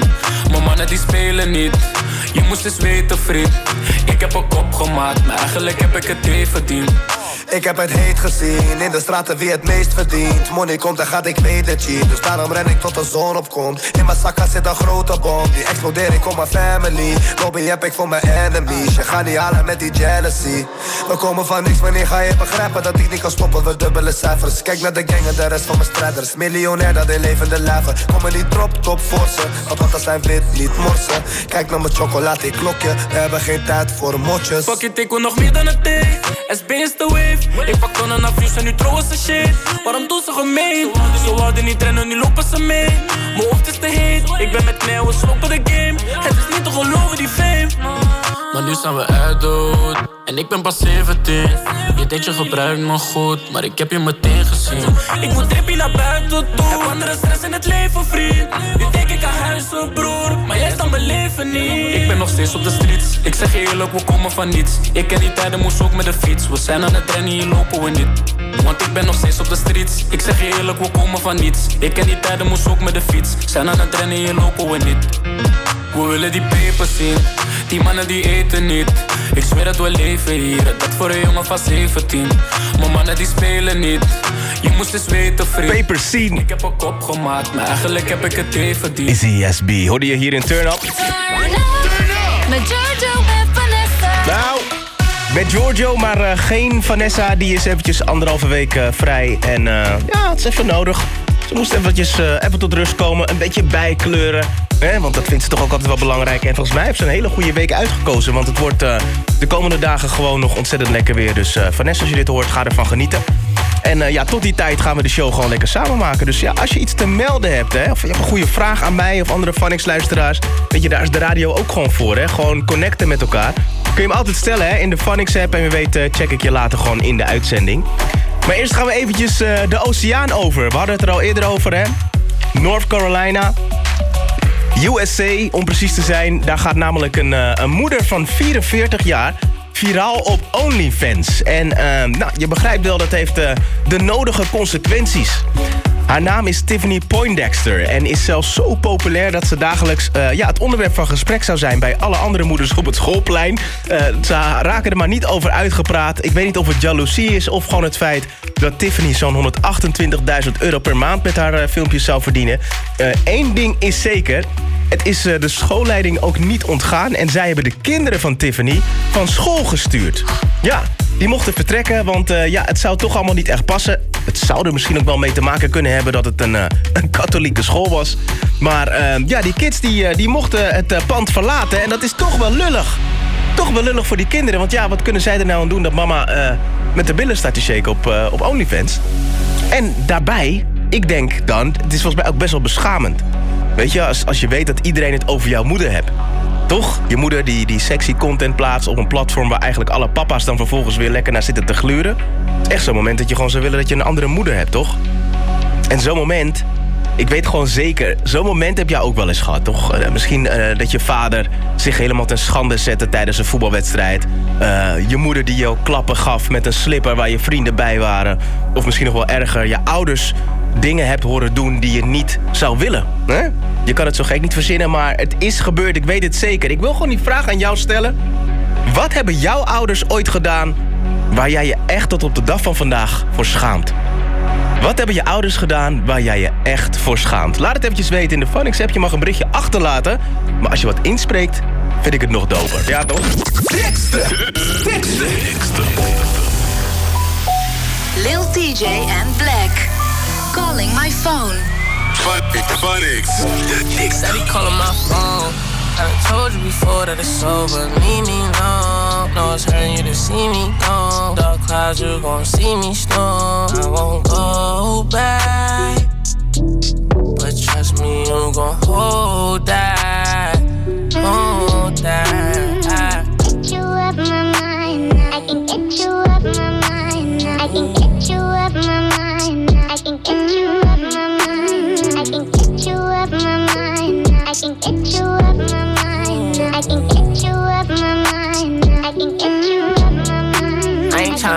Mijn mannen die spelen niet, je moest eens weten vriend. Ik heb een kop gemaakt, maar eigenlijk heb ik het even verdiend. Ik heb het heet gezien, in de straten wie het meest verdient. Money komt en gaat, ik weet het niet Dus daarom ren ik tot de zon opkomt. In mijn zakken zit een grote bom. Die explodeer ik om mijn family. Lobby heb ik voor mijn enemies. Je gaat niet halen met die jealousy. We komen van niks, wanneer ga je begrijpen Dat ik niet kan stoppen, we dubbele cijfers. Kijk naar de gang en de rest van mijn strijders Miljonair dat in levende lijven. Komen niet drop top ze Want wat als zijn wit, niet morsen. Kijk naar mijn chocolade klokje. We hebben geen tijd voor motjes. Fuck it, ik wil nog meer dan het deed. SB is de wave. Ik pak tonnen naar views en nu trouwen ze shit. Waarom doen ze gemeen? Ze wouden niet rennen, nu lopen ze mee. Mijn hoofd is te heet. Ik ben met knauwen, slopen de game. Het is niet te geloven, die fame. Maar nu zijn we dood. En ik ben pas 17. Je denkt je gebruikt me goed, maar ik heb je meteen gezien. Ik moet drippie naar buiten toe. Heb andere stress in het leven, vriend. Nu denk ik aan huizen, broer. Maar jij staat mijn leven niet. Ik ben nog steeds op de streets. Ik zeg je eerlijk, we komen van niets. Ik ken die tijden, moest ook met de fiets. We zijn aan het rennen, hier lopen we niet. Want ik ben nog steeds op de streets. Ik zeg je eerlijk, we komen van niets. Ik ken die tijden, moest ook met de fiets. Zijn aan het rennen, hier lopen we niet. We willen die papers zien, die mannen die eten niet. Ik zweer dat we leven hier, dat voor een jongen van 17. Mijn mannen die spelen niet, je moest eens weten vriend. Papers zien. Ik heb een kop gemaakt, maar eigenlijk heb ik het even verdiend. Izzy SB, hoorde je hier in Turn Up? Met Jojo en Vanessa. Nou, met Giorgio, maar eh, geen Vanessa. Die is eventjes anderhalve week eh, vrij. En eh, ja, het is even nodig. Ze moest eventjes, eh, even tot rust komen. Een beetje bijkleuren. Hè? Want dat vindt ze toch ook altijd wel belangrijk. En volgens mij heeft ze een hele goede week uitgekozen. Want het wordt eh, de komende dagen gewoon nog ontzettend lekker weer. Dus eh, Vanessa, als je dit hoort, ga ervan genieten. En ja, tot die tijd gaan we de show gewoon lekker samen maken. Dus ja, als je iets te melden hebt, hè, of je hebt een goede vraag aan mij of andere Phonics-luisteraars, weet je, daar is de radio ook gewoon voor, hè? Gewoon connecten met elkaar. Kun je hem altijd stellen, hè, in de Phonics-app. En wie weet, check ik je later gewoon in de uitzending. Maar eerst gaan we eventjes eh, de oceaan over. We hadden het er al eerder over, hè? North Carolina. USA, om precies te zijn. Daar gaat namelijk een, eh, een moeder van 44 jaar viraal op OnlyFans. En eh, nou, je begrijpt wel, dat heeft de nodige consequenties. Haar naam is Tiffany Poindexter en is zelfs zo populair dat ze dagelijks eh, ja, het onderwerp van gesprek zou zijn bij alle andere moeders op het schoolplein. Eh, ze raken er maar niet over uitgepraat. Ik weet niet of het jaloezie is of gewoon het feit dat Tiffany zo'n 128.000 euro per maand met haar eh, filmpjes zou verdienen. Eén ding is zeker, het is eh, de schoolleiding ook niet ontgaan en zij hebben de kinderen van Tiffany van school gestuurd. Ja, die mochten vertrekken, want eh, ja, het zou toch allemaal niet echt passen. Het zou er misschien ook wel mee te maken kunnen hebben dat het een, eh, een katholieke school was. Maar ja, die kids die, die mochten het pand verlaten en dat is toch wel lullig. Toch wel lullig voor die kinderen, want ja, wat kunnen zij er nou aan doen dat mama met de billen staat te shaken op, op OnlyFans? En daarbij, ik denk dan, het is volgens mij ook best wel beschamend. Weet je, als, als je weet dat iedereen het over jouw moeder hebt Toch? Je moeder die, die sexy content plaatst op een platform... waar eigenlijk alle papa's dan vervolgens weer lekker naar zitten te gluren. Het is echt zo'n moment dat je gewoon zou willen dat je een andere moeder hebt, toch? En zo'n moment, ik weet gewoon zeker... zo'n moment heb jij ook wel eens gehad, toch? Eh, misschien eh, dat je vader zich helemaal ten schande zette tijdens een voetbalwedstrijd. Eh, je moeder die jou klappen gaf met een slipper waar je vrienden bij waren. Of misschien nog wel erger, je ouders dingen hebt horen doen die je niet zou willen. Hè? Je kan het zo gek niet verzinnen, maar het is gebeurd. Ik weet het zeker. Ik wil gewoon die vraag aan jou stellen. Wat hebben jouw ouders ooit gedaan waar jij je echt tot op de dag van vandaag voor schaamt? Wat hebben je ouders gedaan waar jij je echt voor schaamt? Laat het eventjes weten in de Funix app. Je mag een berichtje achterlaten. Maar als je wat inspreekt, vind ik het nog doper. Ja, toch? Lil TJ and Black. Calling my phone. Phonics. Steady calling my phone. I told you before that it's over. Leave me alone. No, it's hurting you to see me gone. Dark clouds, you gon' see me storm. I won't go back. But trust me, I'm gon' hold that. Hold that.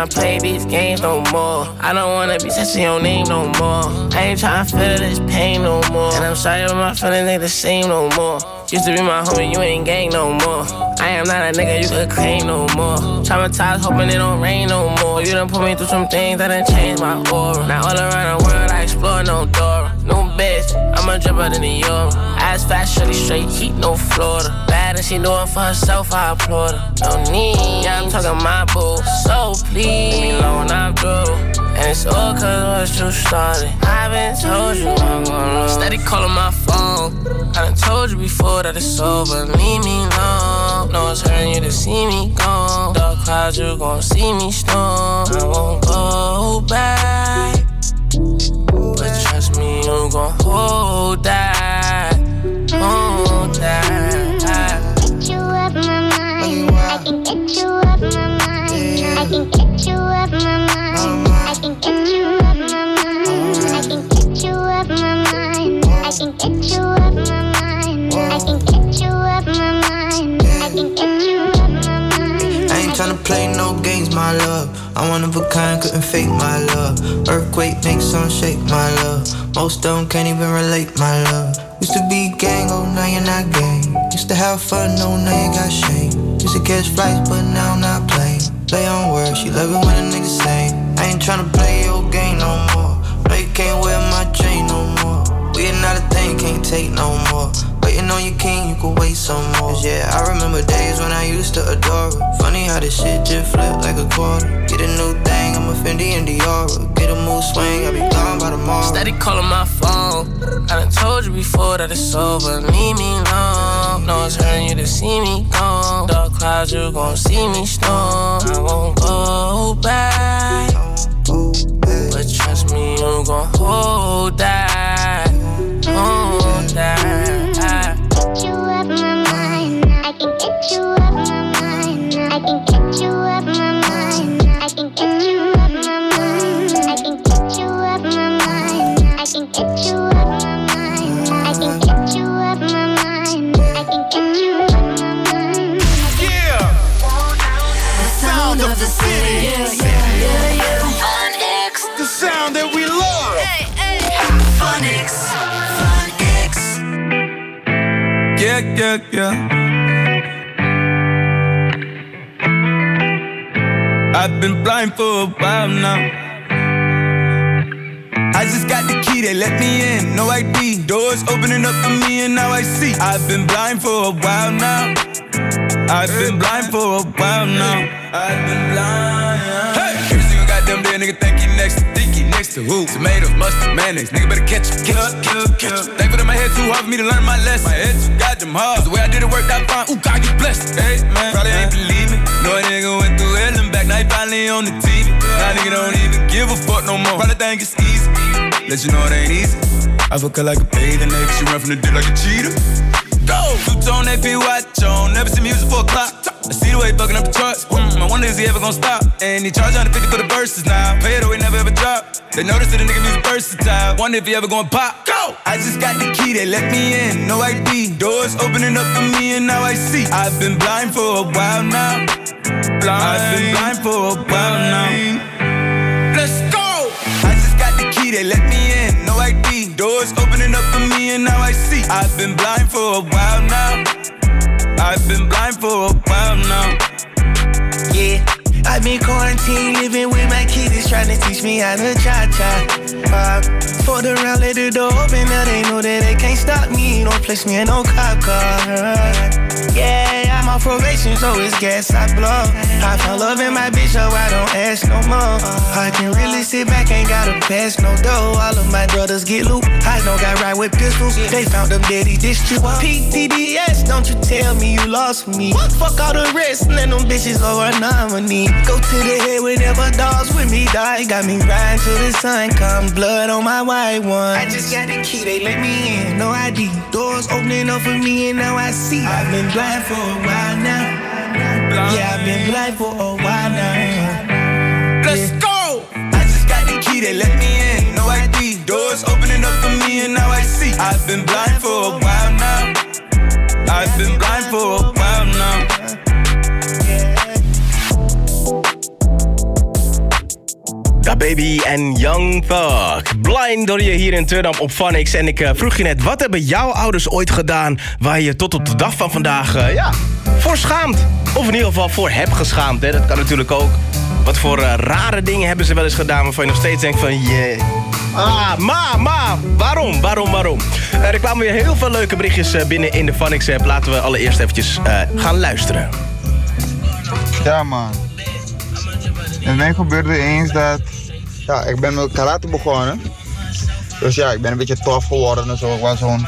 Tryna play these games no more. I don't wanna be touching your name no more. I ain't tryna feel this pain no more. And I'm sorry, but my feelings ain't the same no more. Used to be my homie, you ain't gang no more. I am not a nigga you could claim no more. Traumatized, hoping it don't rain no more. You done put me through some things that done changed my aura. Now all around the world, I explore no door. New bitch, I'm a out than the Euro. Ass fast, shorty straight, heat, no Florida. And she doing for herself, I applaud her. No need, yeah, I'm talking my boo. So please, leave me alone, I'm through. And it's all cause what you started. I've been told you I'm gonna. Steady calling my phone. I done told you before that it's over. Leave me alone. No, it's hurting you to see me gone. Dark clouds, you gon' see me storm. I won't go back. But trust me, I'm gon' hold that. Hold that. Tryna play no games, my love. I'm one of a kind, couldn't fake my love. Earthquake makes some shake, my love. Most them can't even relate, my love. Used to be gang, oh now you're not gang. Used to have fun, no now you got shame. Used to catch flights, but now I'm not playing. Play on words, she love it when a nigga say. I ain't tryna play your game no more. No, you can't wear my chain. We are not a thing, can't take no more. Waiting on your king, you could wait some more. yeah, I remember days when I used to adore her. Funny how this shit just flipped like a quarter. Get a new thing, I'm a Fendi and Diora. Get a mood swing, I'll be gone by tomorrow. Steady calling my phone. I done told you before that it's over. Leave me alone. No, it's hurting you to see me gone. Dark clouds, you gon' see me storm. I won't go back. But trust me, I'm gon' hold that. I can get you up my mind. I can get you up my mind. I can get you up my mind. I can get you up my mind. I can get you Yeah, yeah. I've been blind for a while now. I just got the key, they let me in, no ID. Doors opening up for me, and now I see. I've been blind for a while now. I've been blind for a while now. I've been blind. Hey, single goddamn day, a nigga think he next. He next? Tomatoes, mustard, mayonnaise. Nigga better catch him, catch him, catch him, catch him. Thankful that my head too hard for me to learn my lesson. My head too goddamn hard. 'Cause the way I did it worked out fine. Ooh, God, you blessed. Hey, man, probably ain't believe me. No nigga went through hell and back. Now he finally on the TV. Now nigga don't even give a fuck no more. Probably think it's easy. Let you know it ain't easy. I fuck her like a bathing ape. She run from the dick like a cheetah. Go! Two-tone AP watch on, never see me use it for a clock. I see the way he bucking up the charts. I wonder is he ever gonna stop? And he charge 150 for the verses now. Pay it away, never ever drop. They notice that the nigga music versatile. Wonder if he ever gonna pop. Go! I just got the key, they let me in, no ID. Doors opening up for me and now I see. I've been blind for a while now. Blind. I've been blind for a while now. Let's go! I just got the key, they let me in, no ID. Doors opening up for me and now I see. I've been blind for a while now. I've been blind for a while now. Yeah, I've been quarantined, living with my kids, trying to teach me how to cha cha. Uh, Fought around, let the door open, now they know that they can't stop me. Don't place me in no cop car. Yeah, I'm on probation, so it's gas I blow. I found love in my bitch, so I don't ask no more. I can really sit back, ain't gotta pass no dough. All of my brothers get loot. I don't got right with pistols. They found them daddy district. PTDS, don't you tell me you lost me. Fuck all the rest, let them bitches go a nominee. Go to the head whenever dogs with me die. Got me riding till the sun come, blood on my white one. I just got the key, they let me in, no ID. Doors opening up for me and now I see. I've been blind for a while now. Yeah, I've been blind for a while now. Let's go! I just got the key, they let me in, no ID. Doors opening up for me and now I see. I've been blind for a while now. I've been blind for a while Da Baby en Young Thug. Blind door je hier in Turnham op Funix. En ik eh, vroeg je net, wat hebben jouw ouders ooit gedaan... waar je tot op de dag van vandaag, eh, ja, voor schaamt? Of in ieder geval voor hebt geschaamd, hè? Dat kan natuurlijk ook. Wat voor eh, rare dingen hebben ze wel eens gedaan... waarvan je nog steeds denkt van... je. Ah, ma, ma, waarom, waarom, waarom? Er kwamen weer heel veel leuke berichtjes binnen in de Funix app. Laten we allereerst eventjes gaan luisteren. Ja man. Met mij gebeurde eens dat... Ja, ik ben met karate begonnen. Dus ja, ik ben een beetje tof geworden en zo. Ik was zo'n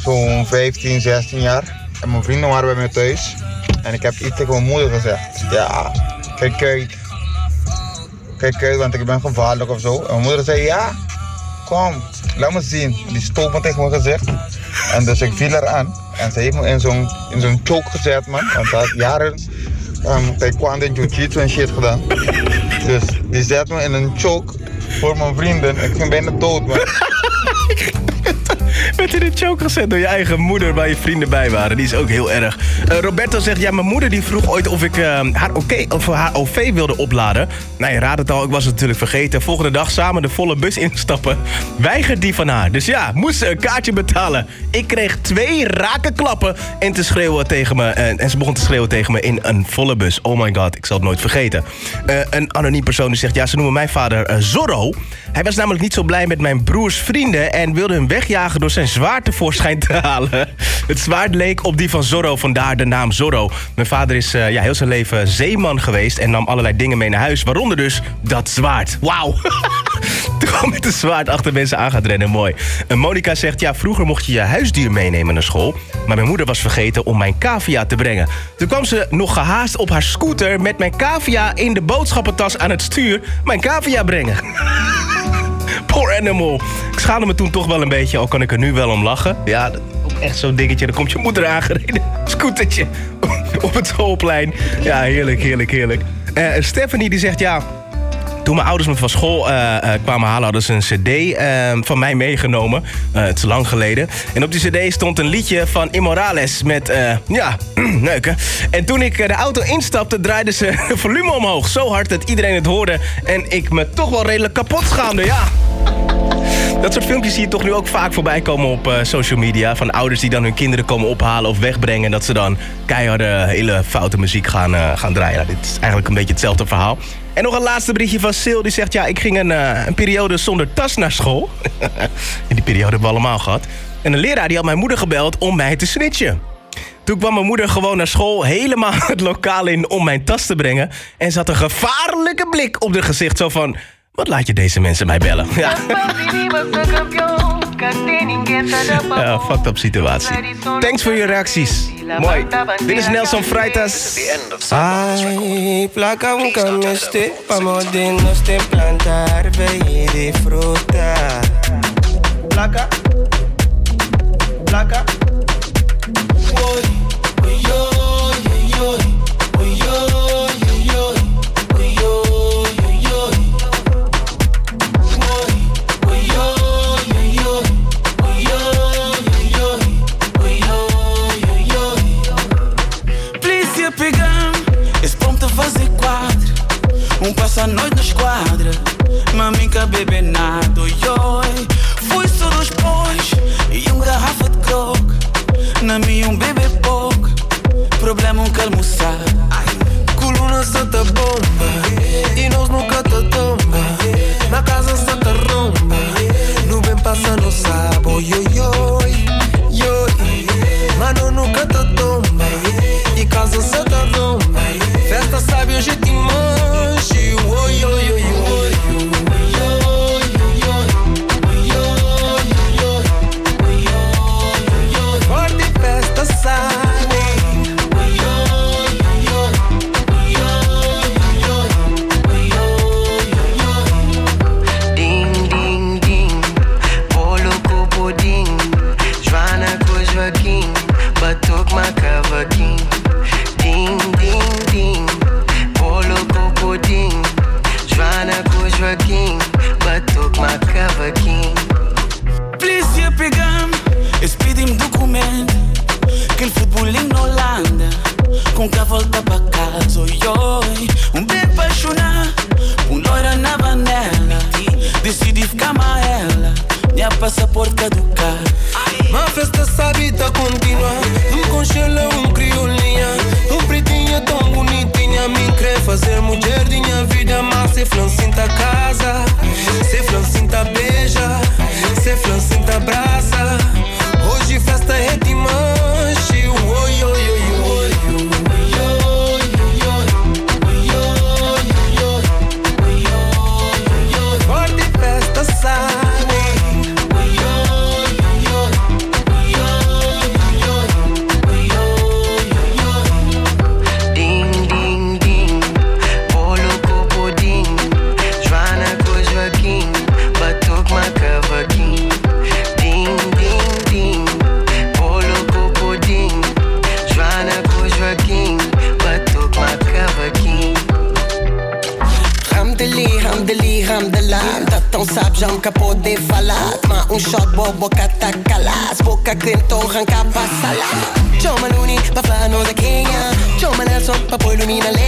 zo'n 15, 16 jaar. En mijn vrienden waren bij mij thuis. En ik heb iets tegen mijn moeder gezegd. Ja, kijk uit. Kijk uit, want ik ben gevaarlijk of zo. En mijn moeder zei ja, kom, laat me zien. Die stoot me tegen mijn gezicht. En dus ik viel eraan. En ze heeft me in zo'n in zo'n choke gezet, man. Want had jaren um, taekwondo en jiu-jitsu en shit gedaan. Dus die zet me in een choke voor mijn vrienden. Ik ging bijna dood, man. Werd in een choke gezet door je eigen moeder waar je vrienden bij waren. Die is ook heel erg. Eh, Roberto zegt, ja, mijn moeder die vroeg ooit of ik eh, haar, oké of haar OV wilde opladen. Nou, je raadt het al, ik was het natuurlijk vergeten. Volgende dag samen de volle bus instappen. Weigert die van haar. Dus ja, moest ze een kaartje betalen. Ik kreeg twee rake klappen en, te schreeuwen tegen me, en, en ze begon te schreeuwen tegen me in een volle bus. Oh my god, ik zal het nooit vergeten. Eh, een anoniem persoon die zegt, ja, ze noemen mijn vader eh, Zorro. Hij was namelijk niet zo blij met mijn broers vrienden en wilde hem wegjagen door zijn zwaard tevoorschijn te halen. Het zwaard leek op die van Zorro, vandaar de naam Zorro. Mijn vader is eh, ja, heel zijn leven zeeman geweest en nam allerlei dingen mee naar huis, waaronder dus dat zwaard. Wauw. Toen gewoon met een zwaard achter mensen aan gaat rennen, mooi. En Monica zegt, ja, vroeger mocht je je huisdier meenemen naar school, maar mijn moeder was vergeten om mijn cavia te brengen. Toen kwam ze nog gehaast op haar scooter met mijn cavia in de boodschappentas aan het stuur mijn cavia brengen. Ik schaamde me toen toch wel een beetje, al kan ik er nu wel om lachen. Ja, dat- echt zo'n dingetje. Dan komt je moeder aangereden. Scootertje op het schoolplein. Ja, heerlijk, heerlijk, heerlijk. Eh, Stephanie die zegt, ja... Toen mijn ouders me van school eh, eh, kwamen halen, hadden ze een cd van mij meegenomen. Het is lang geleden. En op die cd stond een liedje van Immorales met, ja, neuken. En toen ik de auto instapte, draaiden ze volume omhoog. Zo hard dat iedereen het hoorde. En ik me toch wel redelijk kapot schaamde, ja. Dat soort filmpjes zie je toch nu ook vaak voorbij komen op eh, social media. Van ouders die dan hun kinderen komen ophalen of wegbrengen. En dat ze dan keiharde, hele foute muziek gaan, eh, gaan draaien. Nou, dit is eigenlijk een beetje hetzelfde verhaal. En nog een laatste berichtje van Sil. Die zegt, ja, ik ging een, eh, periode zonder tas naar school. en die periode hebben we allemaal gehad. En een leraar die had mijn moeder gebeld om mij te snitchen. Toen kwam mijn moeder gewoon naar school, helemaal het lokaal in om mijn tas te brengen. En ze had een gevaarlijke blik op haar gezicht. Zo van, wat laat je deze mensen mij bellen? Ja. ja fucked up situatie. Thanks voor je reacties. Mooi. Dit is Nelson Freitas. Ay, placa un camioste, vamos de nos te plantar, ve y disfrutar. Placa, placa, voy. Um passa a noite na esquadra, maminca bebê nada, oi, oi. Fui só dois pões e um garrafa de coke. Na minha um bebê pouco, problema um que almoçar. Coluna Santa Bomba, e nós nunca te tomba. Na casa Santa Rosa. caduca Ma festa sta vita continua un conșelă un criulia Îmi pritie domnul nitinea Mi încre fazer din Dinha vida mas se flanse Een shot bo boca takalas Boca krento gaan kapasala Choma luni, pa flano da Kenya Choma Nelson, pa poi lumina le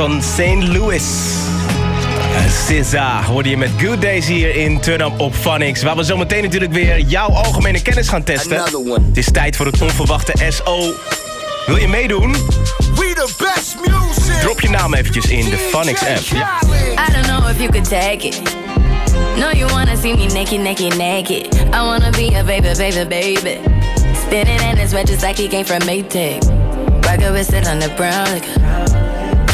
van St. Louis. SZA hoorde je met Good Days hier in Turn Up op Phonics. Waar we zo meteen natuurlijk weer jouw algemene kennis gaan testen. Het is tijd voor het onverwachte SO. Wil je meedoen? We the best music. Drop je naam eventjes in de Phonics app. Ja. I don't know if you could take it. No, you wanna see me naked, naked, naked. I wanna be a baby, baby, baby. Spinning in his red just like he came from Maytag. Rocket with it on the brown. Like,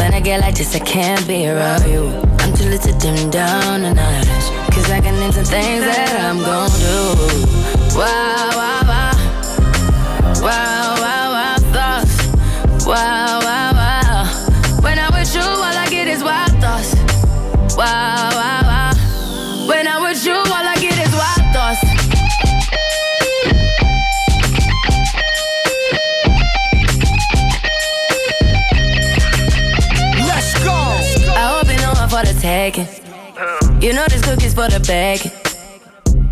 when I get like this, I can't be around you. I'm too little to dim down the night. Cause I can into things that I'm gon' do. Wow, wow, wow. Wow, wow, wow, thoughts. Wow, taking. You know this cookie's for the bag.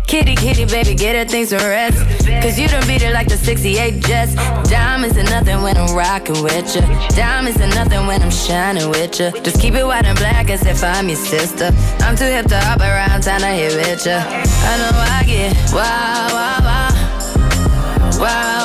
Kitty, kitty, baby, get her things to rest. Cause you done beat it like the 68 Jets. Diamonds are nothing when I'm rocking with ya. Diamonds are nothing when I'm shining with ya. Just keep it white and black as if I'm your sister. I'm too hip to hop around town to hit with ya. I know I get wow. Wow, wow, wow,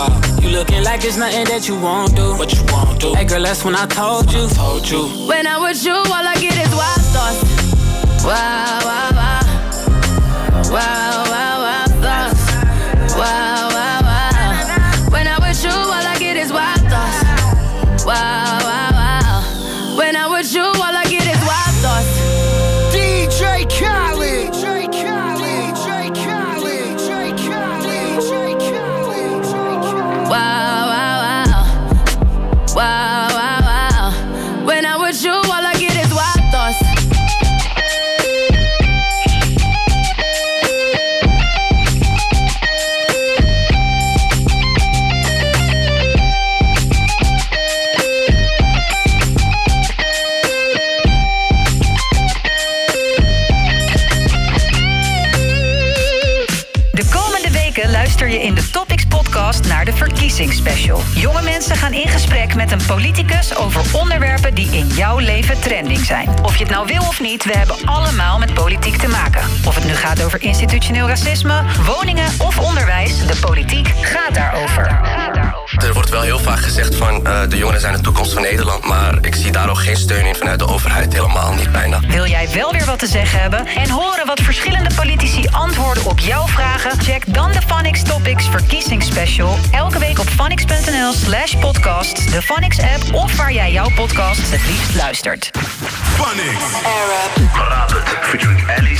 wild. You looking like it's nothing that you won't do. What you won't do. Hey girl, that's when I told you. Told you. When I'm with you, all I get is wild thoughts. Wow, wow. Wow, wow, verkiezingsspecial. Jonge mensen gaan in gesprek met een politicus over onderwerpen die in jouw leven trending zijn. Of je het nou wil of niet, we hebben allemaal met politiek te maken. Of het nu gaat over institutioneel racisme, woningen of onderwijs, de politiek gaat daarover. Er wordt wel heel vaak gezegd van eh, de jongeren zijn de toekomst van Nederland, maar ik zie daar ook geen steun in vanuit de overheid, helemaal niet bijna. Wil jij wel weer wat te zeggen hebben en horen wat verschillende politici antwoorden op jouw vragen? Check dan de Phonics Topics verkiezingsspecial elke week op phonics.nl slash podcast, de Phonics app of waar jij jouw podcast het liefst luistert. Phonics. Featuring Ali.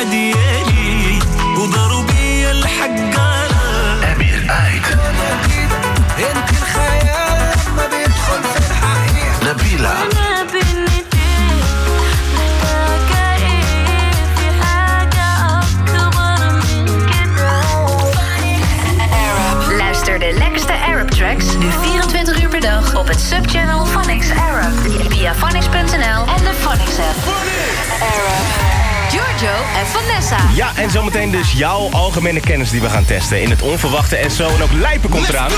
Amir Ait. انت الخيال ما بيدخل في الحقيقة Nabila. Luister de lekkerste Arab tracks nu 24 uur per dag op het subchannel Phonics Arab via phonics.nl en de Phonics app. Giorgio en Vanessa. Ja, en zometeen dus jouw algemene kennis die we gaan testen. In het onverwachte en zo. En ook Lijpen komt eraan.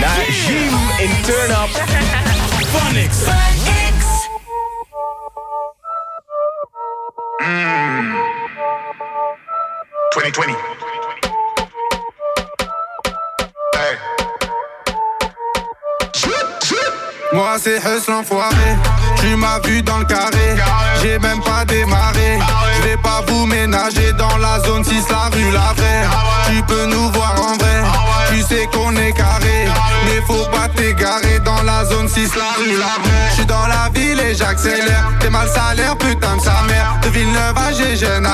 Naar Jim in Turn Up. Phonics. Mm. 2020. Hey. Moi c'est l'enfoiré Tu m'as vu dans le carré. J'ai même pas démarré. Je vais pas vous ménager dans la zone 6 la rue la vraie. Tu peux nous voir en vrai. Tu sais qu'on est carré Mais faut pas t'égarer dans la zone 6 la rue la vraie. Je suis dans la ville et j'accélère. T'es mal salaire putain de sa mère. De Villeneuve à Gégène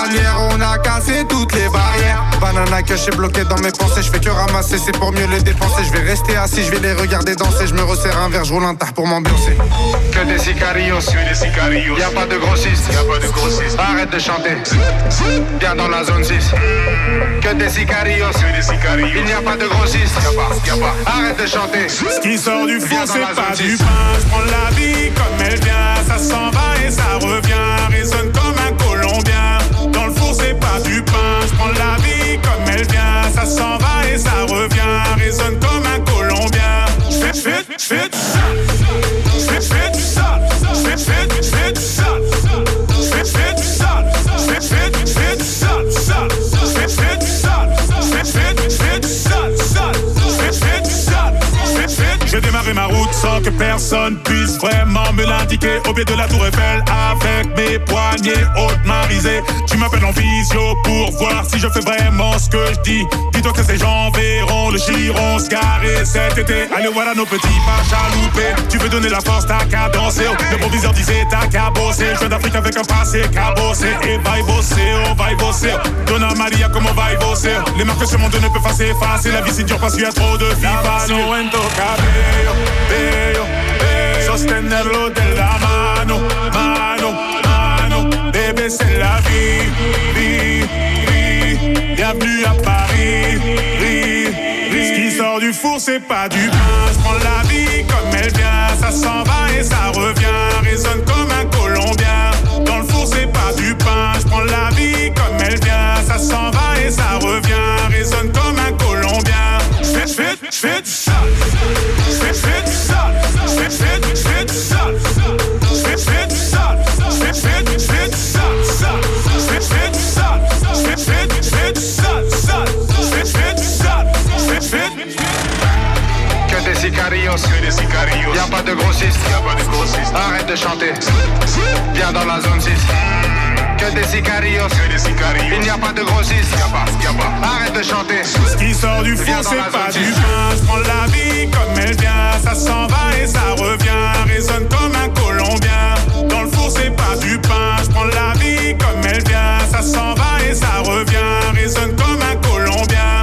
On a cassé toutes les barrières. Banana que j'ai bloqué dans mes pensées Je fais que ramasser c'est pour mieux les dépenser. Je vais rester assis, je vais les regarder danser. Je me resserre un verre, je roule un tard pour m'ambiancer. Que des sicarios, que des sicarios. Y'a pas de grossistes, y'a pas de grossistes. Arrête de chanter, viens dans la zone 6 Que des sicarios, que des sicarios. Il n'y a pas de grossistes, y'a pas, y'a pas. Arrête de chanter Ce qui sort du la c'est pas du 6. pain. Je prends la vie comme elle vient. Ça s'en va et ça revient. Résonne comme un Colombien. Dans le four, c'est pas du pain. Je prends la vie comme elle vient. Ça s'en va et ça revient. Résonne comme un Colombien. Je fais, je fais, je fais démarré ma route sans que personne puisse vraiment me l'indiquer. Au pied de la tour Eiffel, avec mes poignets hautement risés. Tu m'appelles en visio pour voir si je fais vraiment ce que je dis. Dis-toi que ces gens verront le giron se garer cet été. Allez, voilà nos petits pas chaloupés. Tu veux donner la force, t'as qu'à danser. Le proviseur disait t'as qu'à bosser. Je viens d'Afrique avec un passé cabossé. Et va y bosser, oh, va y bosser. Donna Maria, comment va y bosser? Les marques sur mon dos ne peuvent pas s'effacer. La vie c'est dur parce qu'il y a trop de FIFA. No en cabello, bello, bello. Sostenerlo de la mano, mano, mano. Bébé, c'est la vie, vie, vie. Bienvenue à Paris, du four, c'est pas du pain. Je prends la vie comme elle vient. Ça s'en va et ça revient. Résonne comme sicarios, que des sicarios Y'a pas de grossistes, y'a pas de grossistes Arrête de chanter, viens dans la zone 6 Que des sicarios, que des sicarios Il n'y a pas de grossistes, y'a pas, y'a pas Arrête de chanter Ce qui sort du four, c'est pas du 6. pain. Je prends la vie comme elle vient. Ça s'en va et ça revient. Résonne comme un Colombien. Dans le four, c'est pas du pain. Je prends la vie comme elle vient. Ça s'en va et ça revient. Résonne comme un Colombien.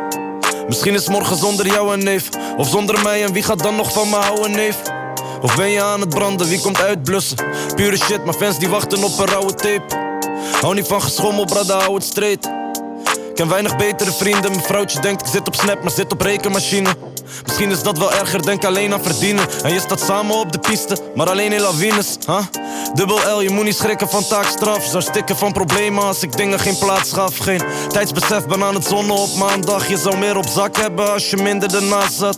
Misschien is morgen zonder jou een neef. Of zonder mij en wie gaat dan nog van me houden neef? Of ben je aan het branden, wie komt uitblussen? Pure shit, maar fans die wachten op een rauwe tape. Hou niet van geschommel, brada, hou het straight. Ken weinig betere vrienden, mijn vrouwtje denkt ik zit op snap, maar zit op rekenmachine. Misschien is dat wel erger, denk alleen aan verdienen. En je staat samen op de piste, maar alleen in lawines. Huh? Dubbel L, je moet niet schrikken van taakstraf. Zou stikken van problemen als ik dingen geen plaats gaf. Geen tijdsbesef, ben aan het zonnen op maandag. Je zou meer op zak hebben als je minder ernaast zat.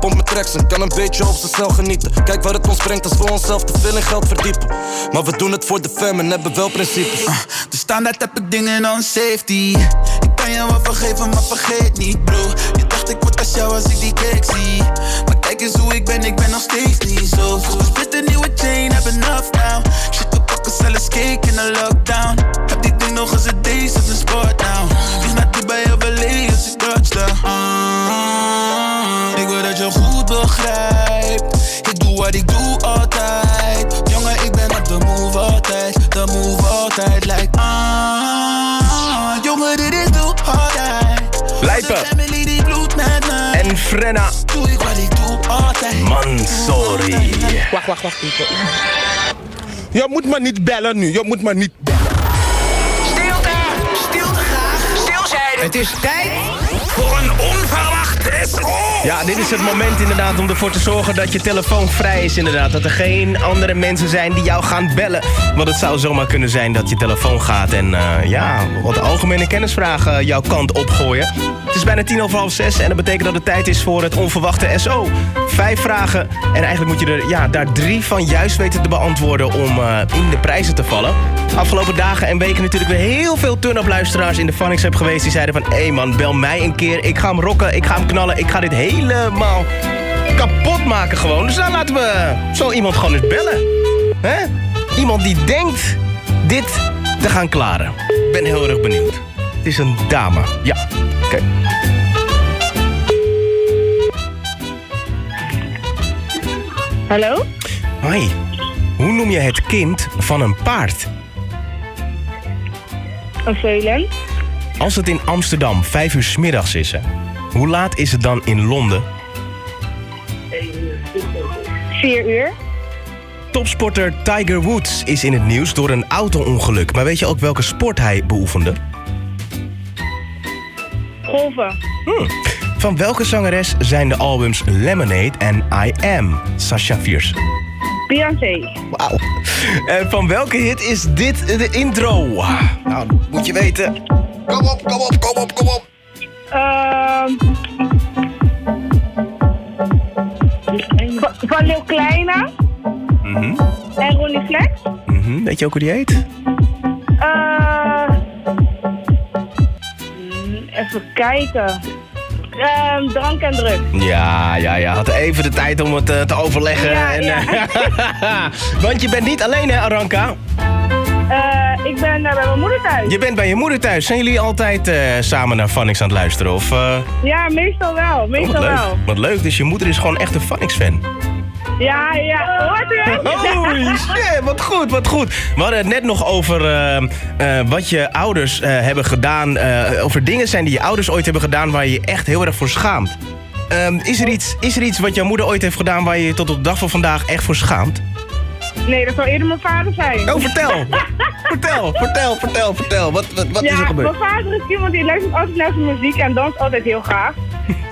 Pompt mijn tracks en kan een beetje op zichzelf genieten. Kijk waar het ons brengt als we onszelf te veel in geld verdiepen. Maar we doen het voor de fam en hebben wel principes. De standaard heb ik dingen on safety. Ik kan je wel vergeven, maar vergeet niet, bro. Je dacht ik word als jou als ik die cake zie. Maar kijk eens hoe ik ben, ik ben nog steeds niet zo vroeg. Split een nieuwe chain, heb enough now. Shit, we pakken zelfs cake in de lockdown. Heb die ding nog eens een deze of een sport now. Vlieg naar Dubai LA als ik touchdown. Ah, begrijpt. Ik doe wat ik doe altijd. Jongen, ik ben op de move altijd. De move altijd, like ah. Jongen, dit is doe altijd. Lijpen. De family die bloed met mij. En Frenna. Doe ik wat ik doe altijd. Mansory. Wacht, wacht, wacht. Je moet me niet bellen nu. Je moet me niet bellen. Stilte! Stilte graag! Stil zijn! Het is tijd SO! Ja, dit is het moment inderdaad om ervoor te zorgen dat je telefoon vrij is inderdaad. Dat er geen andere mensen zijn die jou gaan bellen. Want het zou zomaar kunnen zijn dat je telefoon gaat en eh, ja, wat algemene kennisvragen jouw kant opgooien. Het is bijna tien over half zes en dat betekent dat het tijd is voor het onverwachte SO. Vijf vragen en eigenlijk moet je er ja, daar drie van juist weten te beantwoorden om eh, in de prijzen te vallen. Afgelopen dagen en weken natuurlijk weer heel veel turn-up luisteraars in de Phonics heb geweest. Die zeiden van, hé hey man, bel mij een keer. Ik ga hem rocken, ik ga hem knallen, ik ga dit helemaal kapot maken gewoon. Dus dan laten we zo iemand gewoon eens bellen. hè? Iemand die denkt dit te gaan klaren. Ik ben heel erg benieuwd. Het is een dame. Ja, oké. Hallo? Hoi. Hoe noem je het kind van een paard? Een veulen? Als het in Amsterdam 5 uur 's middags is, hè, hoe laat is het dan in Londen? Vier uur. Topsporter Tiger Woods is in het nieuws door een auto-ongeluk. Maar weet je ook welke sport hij beoefende? Golven. Hmm. Van welke zangeres zijn de albums Lemonade en I Am? Sasha Fierce. Beyoncé. Wauw. En van welke hit is dit de intro? Nou, moet je weten. Kom op, kom op, kom op, kom op. Ehm van- Lil Kleine Mhm. en Ronnie Flex. Mhm. Weet je ook hoe die heet? Even kijken. Ehm, drank en druk. Ja, ja, ja. Had even de tijd om het eh, te overleggen. Ja, en, ja. eh, Want je bent niet alleen, hè, Aranka? Eh, ik ben bij mijn moeder thuis. Je bent bij je moeder thuis. Zijn jullie altijd samen naar Phonics aan het luisteren? Of, Ja, meestal wel. oh, wat Meestal leuk. wel. Wat leuk. Dus je moeder is gewoon echt een Phonics-fan. Ja, ja. Hoort u het? Holy shit, wat goed, wat goed. We hadden het net nog over eh, eh, wat je ouders eh, hebben gedaan. over dingen zijn die je ouders ooit hebben gedaan waar je je echt heel erg voor schaamt. Ehm, is, er iets, is er iets wat jouw moeder ooit heeft gedaan waar je je tot op de dag van vandaag echt voor schaamt? Nee, dat zou eerder mijn vader zijn. Oh, vertel. vertel, vertel, vertel, vertel. Wat, wat, wat ja, is er gebeurd? Mijn vader is iemand die luistert altijd naar zijn muziek en danst altijd heel graag.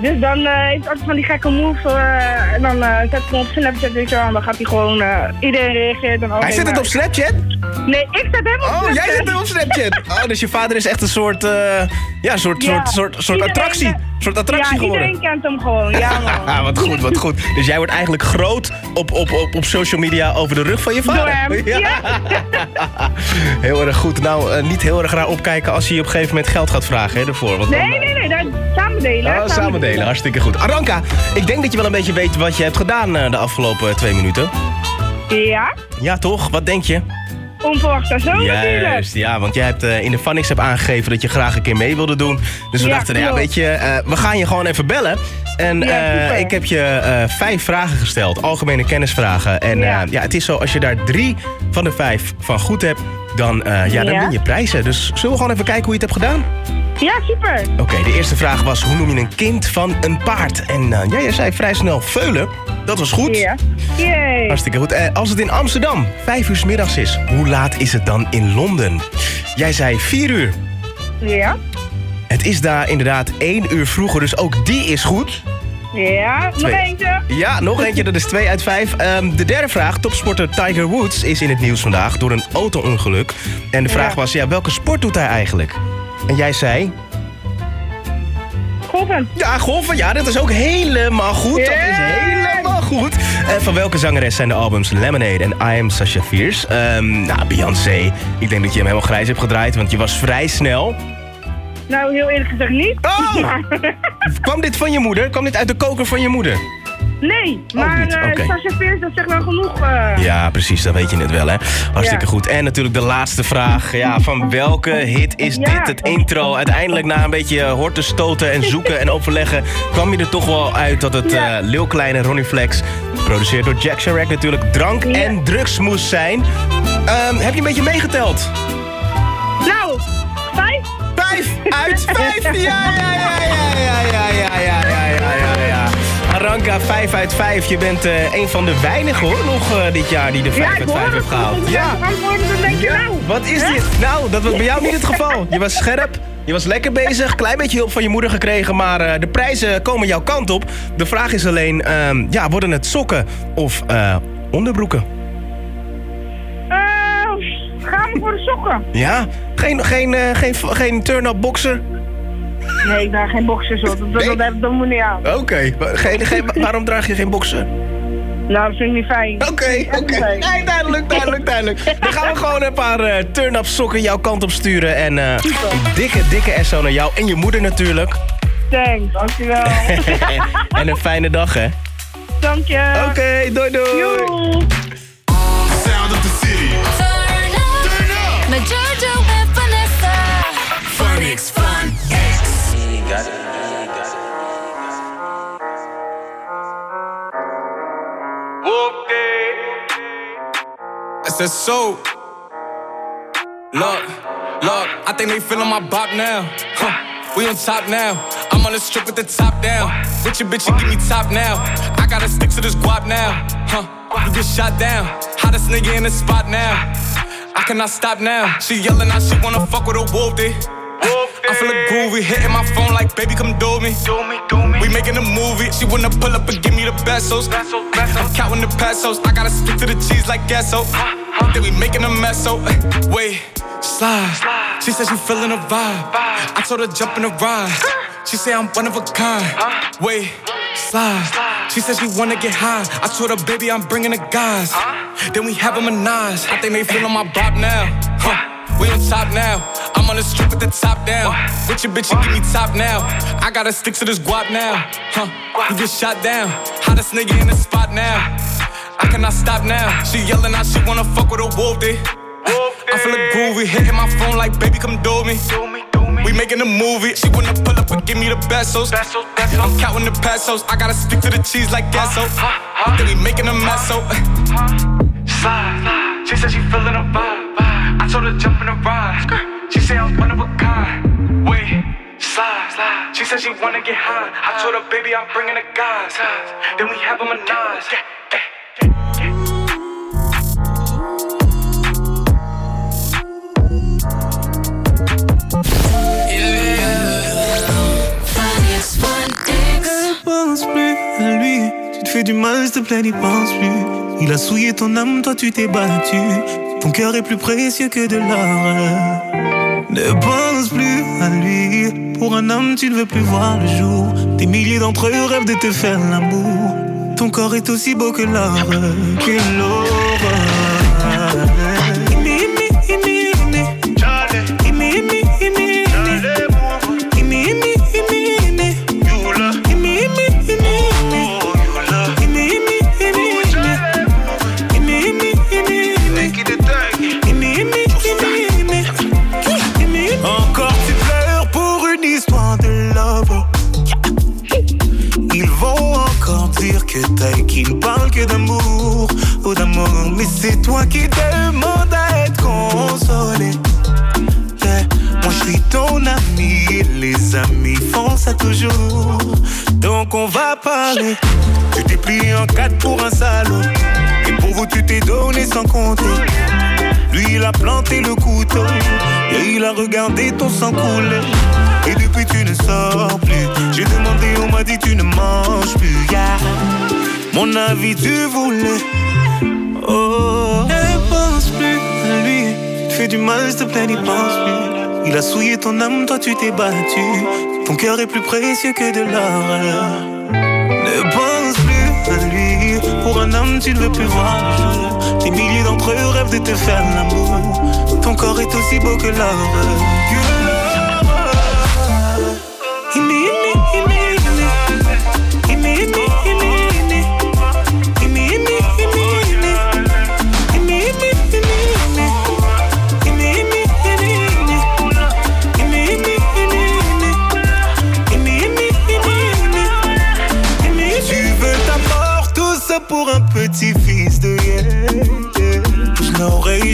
Dus dan heeft hij altijd van die gekke moves. eh, en dan eh, zet hij hem op Snapchat, weet je wel. En dan gaat hij gewoon... iedereen reageert. Dan Hij zet het op Snapchat? Nee, ik zet hem op Oh, Snapchat. jij zet hem op Snapchat. Oh, dus je vader is echt een soort, ja, soort, Ja. soort, soort, soort attractie. soort attractie ja, geworden. iedereen kent hem gewoon. Ja, man. Ah, wat goed, wat goed. Dus jij wordt eigenlijk groot op, op, op, op social media over de rug van je vader. Door hem, ja. Heel erg goed. Nou, eh, niet heel erg raar opkijken als hij je op een gegeven moment geld gaat vragen hè, ervoor. Want dan, Nee, nee, nee. Dat, samen delen. Oh, samen delen, hartstikke goed. Aranka, ik denk dat je wel een beetje weet wat je hebt gedaan eh, de afgelopen twee minuten. Ja, Ja, toch? Wat denk je? Onverwacht zo natuurlijk. Juist, ja, want jij hebt eh, in de Phonics heb aangegeven dat je graag een keer mee wilde doen. Dus we Ja, dachten, nou ja, weet je, eh, we gaan je gewoon even bellen. En Ja, eh, ik heb je vijf vragen gesteld, algemene kennisvragen. En ja. Het is zo, als je daar drie van de vijf van goed hebt, dan, ja, dan win je prijzen. Dus zullen we gewoon even kijken hoe je het hebt gedaan? Ja, super. Oké, de eerste vraag was, hoe noem je een kind van een paard? En eh, ja, jij zei vrij snel veulen. Dat was goed. Ja. Hartstikke goed. Eh, als het in Amsterdam vijf uur 's middags is, hoe laat is het dan in Londen? Jij zei vier uur. Ja. Het is daar inderdaad één uur vroeger, dus ook die is goed. Ja, nog Twee. eentje. Ja, nog eentje, dat is twee uit vijf. Ehm, de derde vraag, topsporter Tiger Woods is in het nieuws vandaag door een auto-ongeluk. En de vraag Ja. was, ja, welke sport doet hij eigenlijk? En jij zei... Golven. Ja, golven, ja, dat is ook helemaal goed. Dat is helemaal goed. En van welke zangeres zijn de albums Lemonade en I Am Sasha Fierce? Ehm, nou, Beyoncé. Ik denk dat je hem helemaal grijs hebt gedraaid, want je was vrij snel. Nou, heel eerlijk gezegd niet. Oh! Kwam dit van je moeder? Kwam dit uit de koker van je moeder? Nee, oh, maar oh, eh, okay. Dat zegt wel genoeg. Eh? Ja, precies, dat weet je net wel, hè. Hartstikke goed. En natuurlijk de laatste vraag. Ja, van welke hit is dit het intro? Uiteindelijk na een beetje eh, horten, stoten en zoeken en overleggen... kwam je er toch wel uit dat het ja. uh, Lil Ronnie Flex... geproduceerd door Jack Sharek natuurlijk drank en drugs moest zijn. Ehm, heb je een beetje meegeteld? Nou, vijf? Vijf uit vijf! ja, ja, ja, ja, ja, ja. Aranka, 5 uit 5. Je bent eh, een van de weinigen hoor, nog eh, dit jaar die de 5 Ja, ik uit hoor 5 het. heeft gehaald. Ja. Denk je nou. Wat is dit? Nou, dat was bij jou niet het geval. Je was scherp, je was lekker bezig, klein beetje hulp van je moeder gekregen, maar eh, de prijzen komen jouw kant op. De vraag is alleen, ehm, ja, worden het sokken of onderbroeken? Gaan we voor de sokken? Ja? Geen, geen, eh, geen, geen turn-up boxer? Nee, ik draag geen boxers op. Dat, dat, dat, dat moet niet aan. Oké, wa- geen, geen, waarom draag je geen boxer? Nou, dat vind ik niet fijn. Oké, oké. Nee, duidelijk, duidelijk, duidelijk. Dan gaan we gewoon een paar eh, turn-up sokken jouw kant op sturen. En een dikke, dikke SO naar jou en je moeder natuurlijk. Thanks, dankjewel. en een fijne dag, hè. Dank je. Oké, doei doei. Joe. Said so. Look, Look, I think they feeling my bop now. Huh. We on top now. I'm on the strip with the top down. With your bitch, you give me top now. I gotta stick to this guap now. Huh. You get shot down. Hottest nigga in the spot now. I cannot stop now. She yelling out, she wanna fuck with a wolf, day. I feel a groovy, hitting my phone like, baby, come do me. Do me, do me. We making a movie. She wanna pull up and give me the pesos. I'm counting the pesos. I gotta stick to the cheese like gasso. Then we making a mess, so eh, wait, slide. She said she feeling a vibe. I told her jump in the ride. She say I'm one of a kind. Wait, slide. She said she wanna get high. I told her, baby, I'm bringing the guys. Then we have a menage. I think they feeling my bop now. Huh. We on top now. I'm on the strip with the top down. With your bitch, you give me top now. I gotta stick to this guap now. Huh? You get shot down. Hottest nigga in the spot now. I cannot stop now. She yelling out, she wanna fuck with a wolf day. I feel a groovy, hitting my phone like, baby, come do me. We making a movie. She wanna pull up and give me the pesos. I'm counting the pesos. I gotta stick to the cheese like uh, gasso. Uh, uh. Then we making a mess, oh. so. Slide. She said she feeling a vibe. I told her jump in the ride. She say I'm one of a kind. Wait, slide. She said she wanna get high. I told her, baby, I'm bringing the guys. Then we have a menage. Ne pense plus à lui. Tu te fais du mal, s'il te plaît, n'y pense plus. Il a souillé ton âme, toi tu t'es battu. Ton cœur est plus précieux que de l'or. Ne pense plus à lui. Pour un homme, tu ne veux plus voir le jour. Des milliers d'entre eux rêvent de te faire l'amour. Ton corps est aussi beau que l'or. Qui ne parle que d'amour ou d'amour. Mais c'est toi qui demande à être consolé. Yeah. Moi je suis ton ami, les amis font ça toujours. Donc on va parler. Tu t'es plié en quatre pour un salaud. Et pour vous tu t'es donné sans compter. Lui il a planté le couteau et il a regardé ton sang couler. Et depuis tu ne sors plus. J'ai demandé, on m'a dit tu ne manges plus. Mon avis tu voulais. Oh, ne pense plus à lui. Tu fais du mal, s'il te plaît, n'y pense plus. Il a souillé ton âme, toi tu t'es battu. Ton cœur est plus précieux que de l'or. Ne pense plus à lui. Pour un homme, tu ne veux plus voir. Des milliers d'entre eux rêvent de te faire l'amour. Ton corps est aussi beau. Que l'or.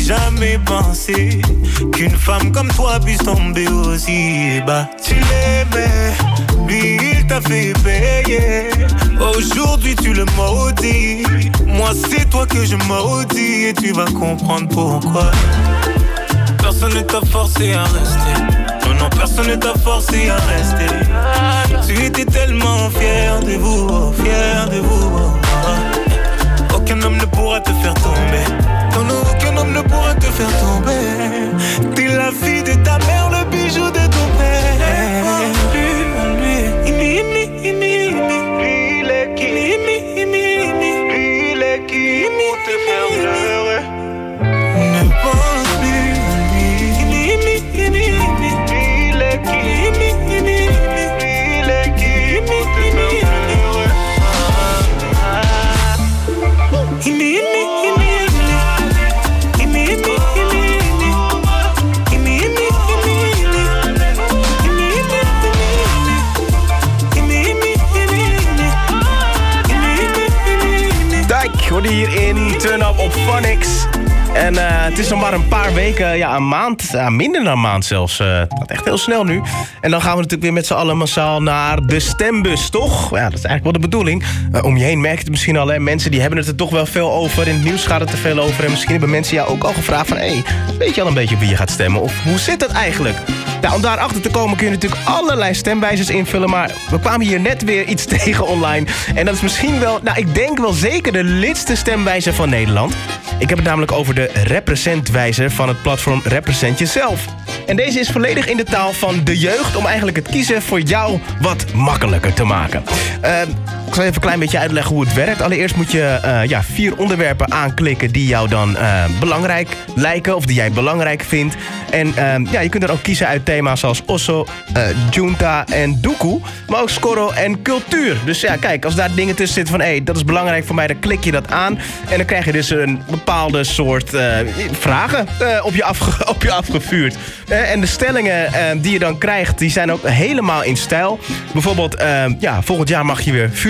Jamais pensé qu'une femme comme toi puisse tomber aussi bas. Tu l'aimais, lui il t'a fait payer. Aujourd'hui tu le maudis. Moi c'est toi que je maudis et tu vas comprendre pourquoi. Personne ne t'a forcé à rester. Non, non, personne ne t'a forcé à rester. Tu étais tellement fier de vous, oh, fier de vous. oh. Aucun homme ne pourra te faire tomber. Ne pourra te faire tomber. T'es la fille de ta mère, En eh, het is nog maar een paar weken, ja, een maand, ja, minder dan een maand zelfs. Eh, het gaat echt heel snel nu. En dan gaan we natuurlijk weer met z'n allen massaal naar de stembus, toch? Ja, dat is eigenlijk wel de bedoeling. Eh, om je heen merk je het misschien al. Mensen die hebben het er toch wel veel over. In het nieuws gaat het er veel over. En misschien hebben mensen jou ook al gevraagd van... hé, weet je al een beetje wie je gaat stemmen? Of hoe zit dat eigenlijk? Nou, om daarachter te komen kun je natuurlijk allerlei stemwijzers invullen. Maar we kwamen hier net weer iets tegen online. En dat is misschien wel, nou ik denk wel zeker de lidste stemwijzer van Nederland. Ik heb het namelijk over de representwijzer van het platform Represent Jezelf. En deze is volledig in de taal van de jeugd... om eigenlijk het kiezen voor jou wat makkelijker te maken. Uh, ik zal even een klein beetje uitleggen hoe het werkt. Allereerst moet je uh, ja, vier onderwerpen aanklikken die jou dan uh, belangrijk lijken... of die jij belangrijk vindt. En uh, ja, je kunt er ook kiezen uit thema's zoals Osso, Junta en Doekoe... maar ook Scorro en cultuur. Dus ja, kijk, als daar dingen tussen zitten van... hé, hey, dat is belangrijk voor mij, dan klik je dat aan... en dan krijg je dus een bepaalde soort vragen op je, op je afgevuurd. en de stellingen die je dan krijgt, die zijn ook helemaal in stijl. Bijvoorbeeld, ja, volgend jaar mag je weer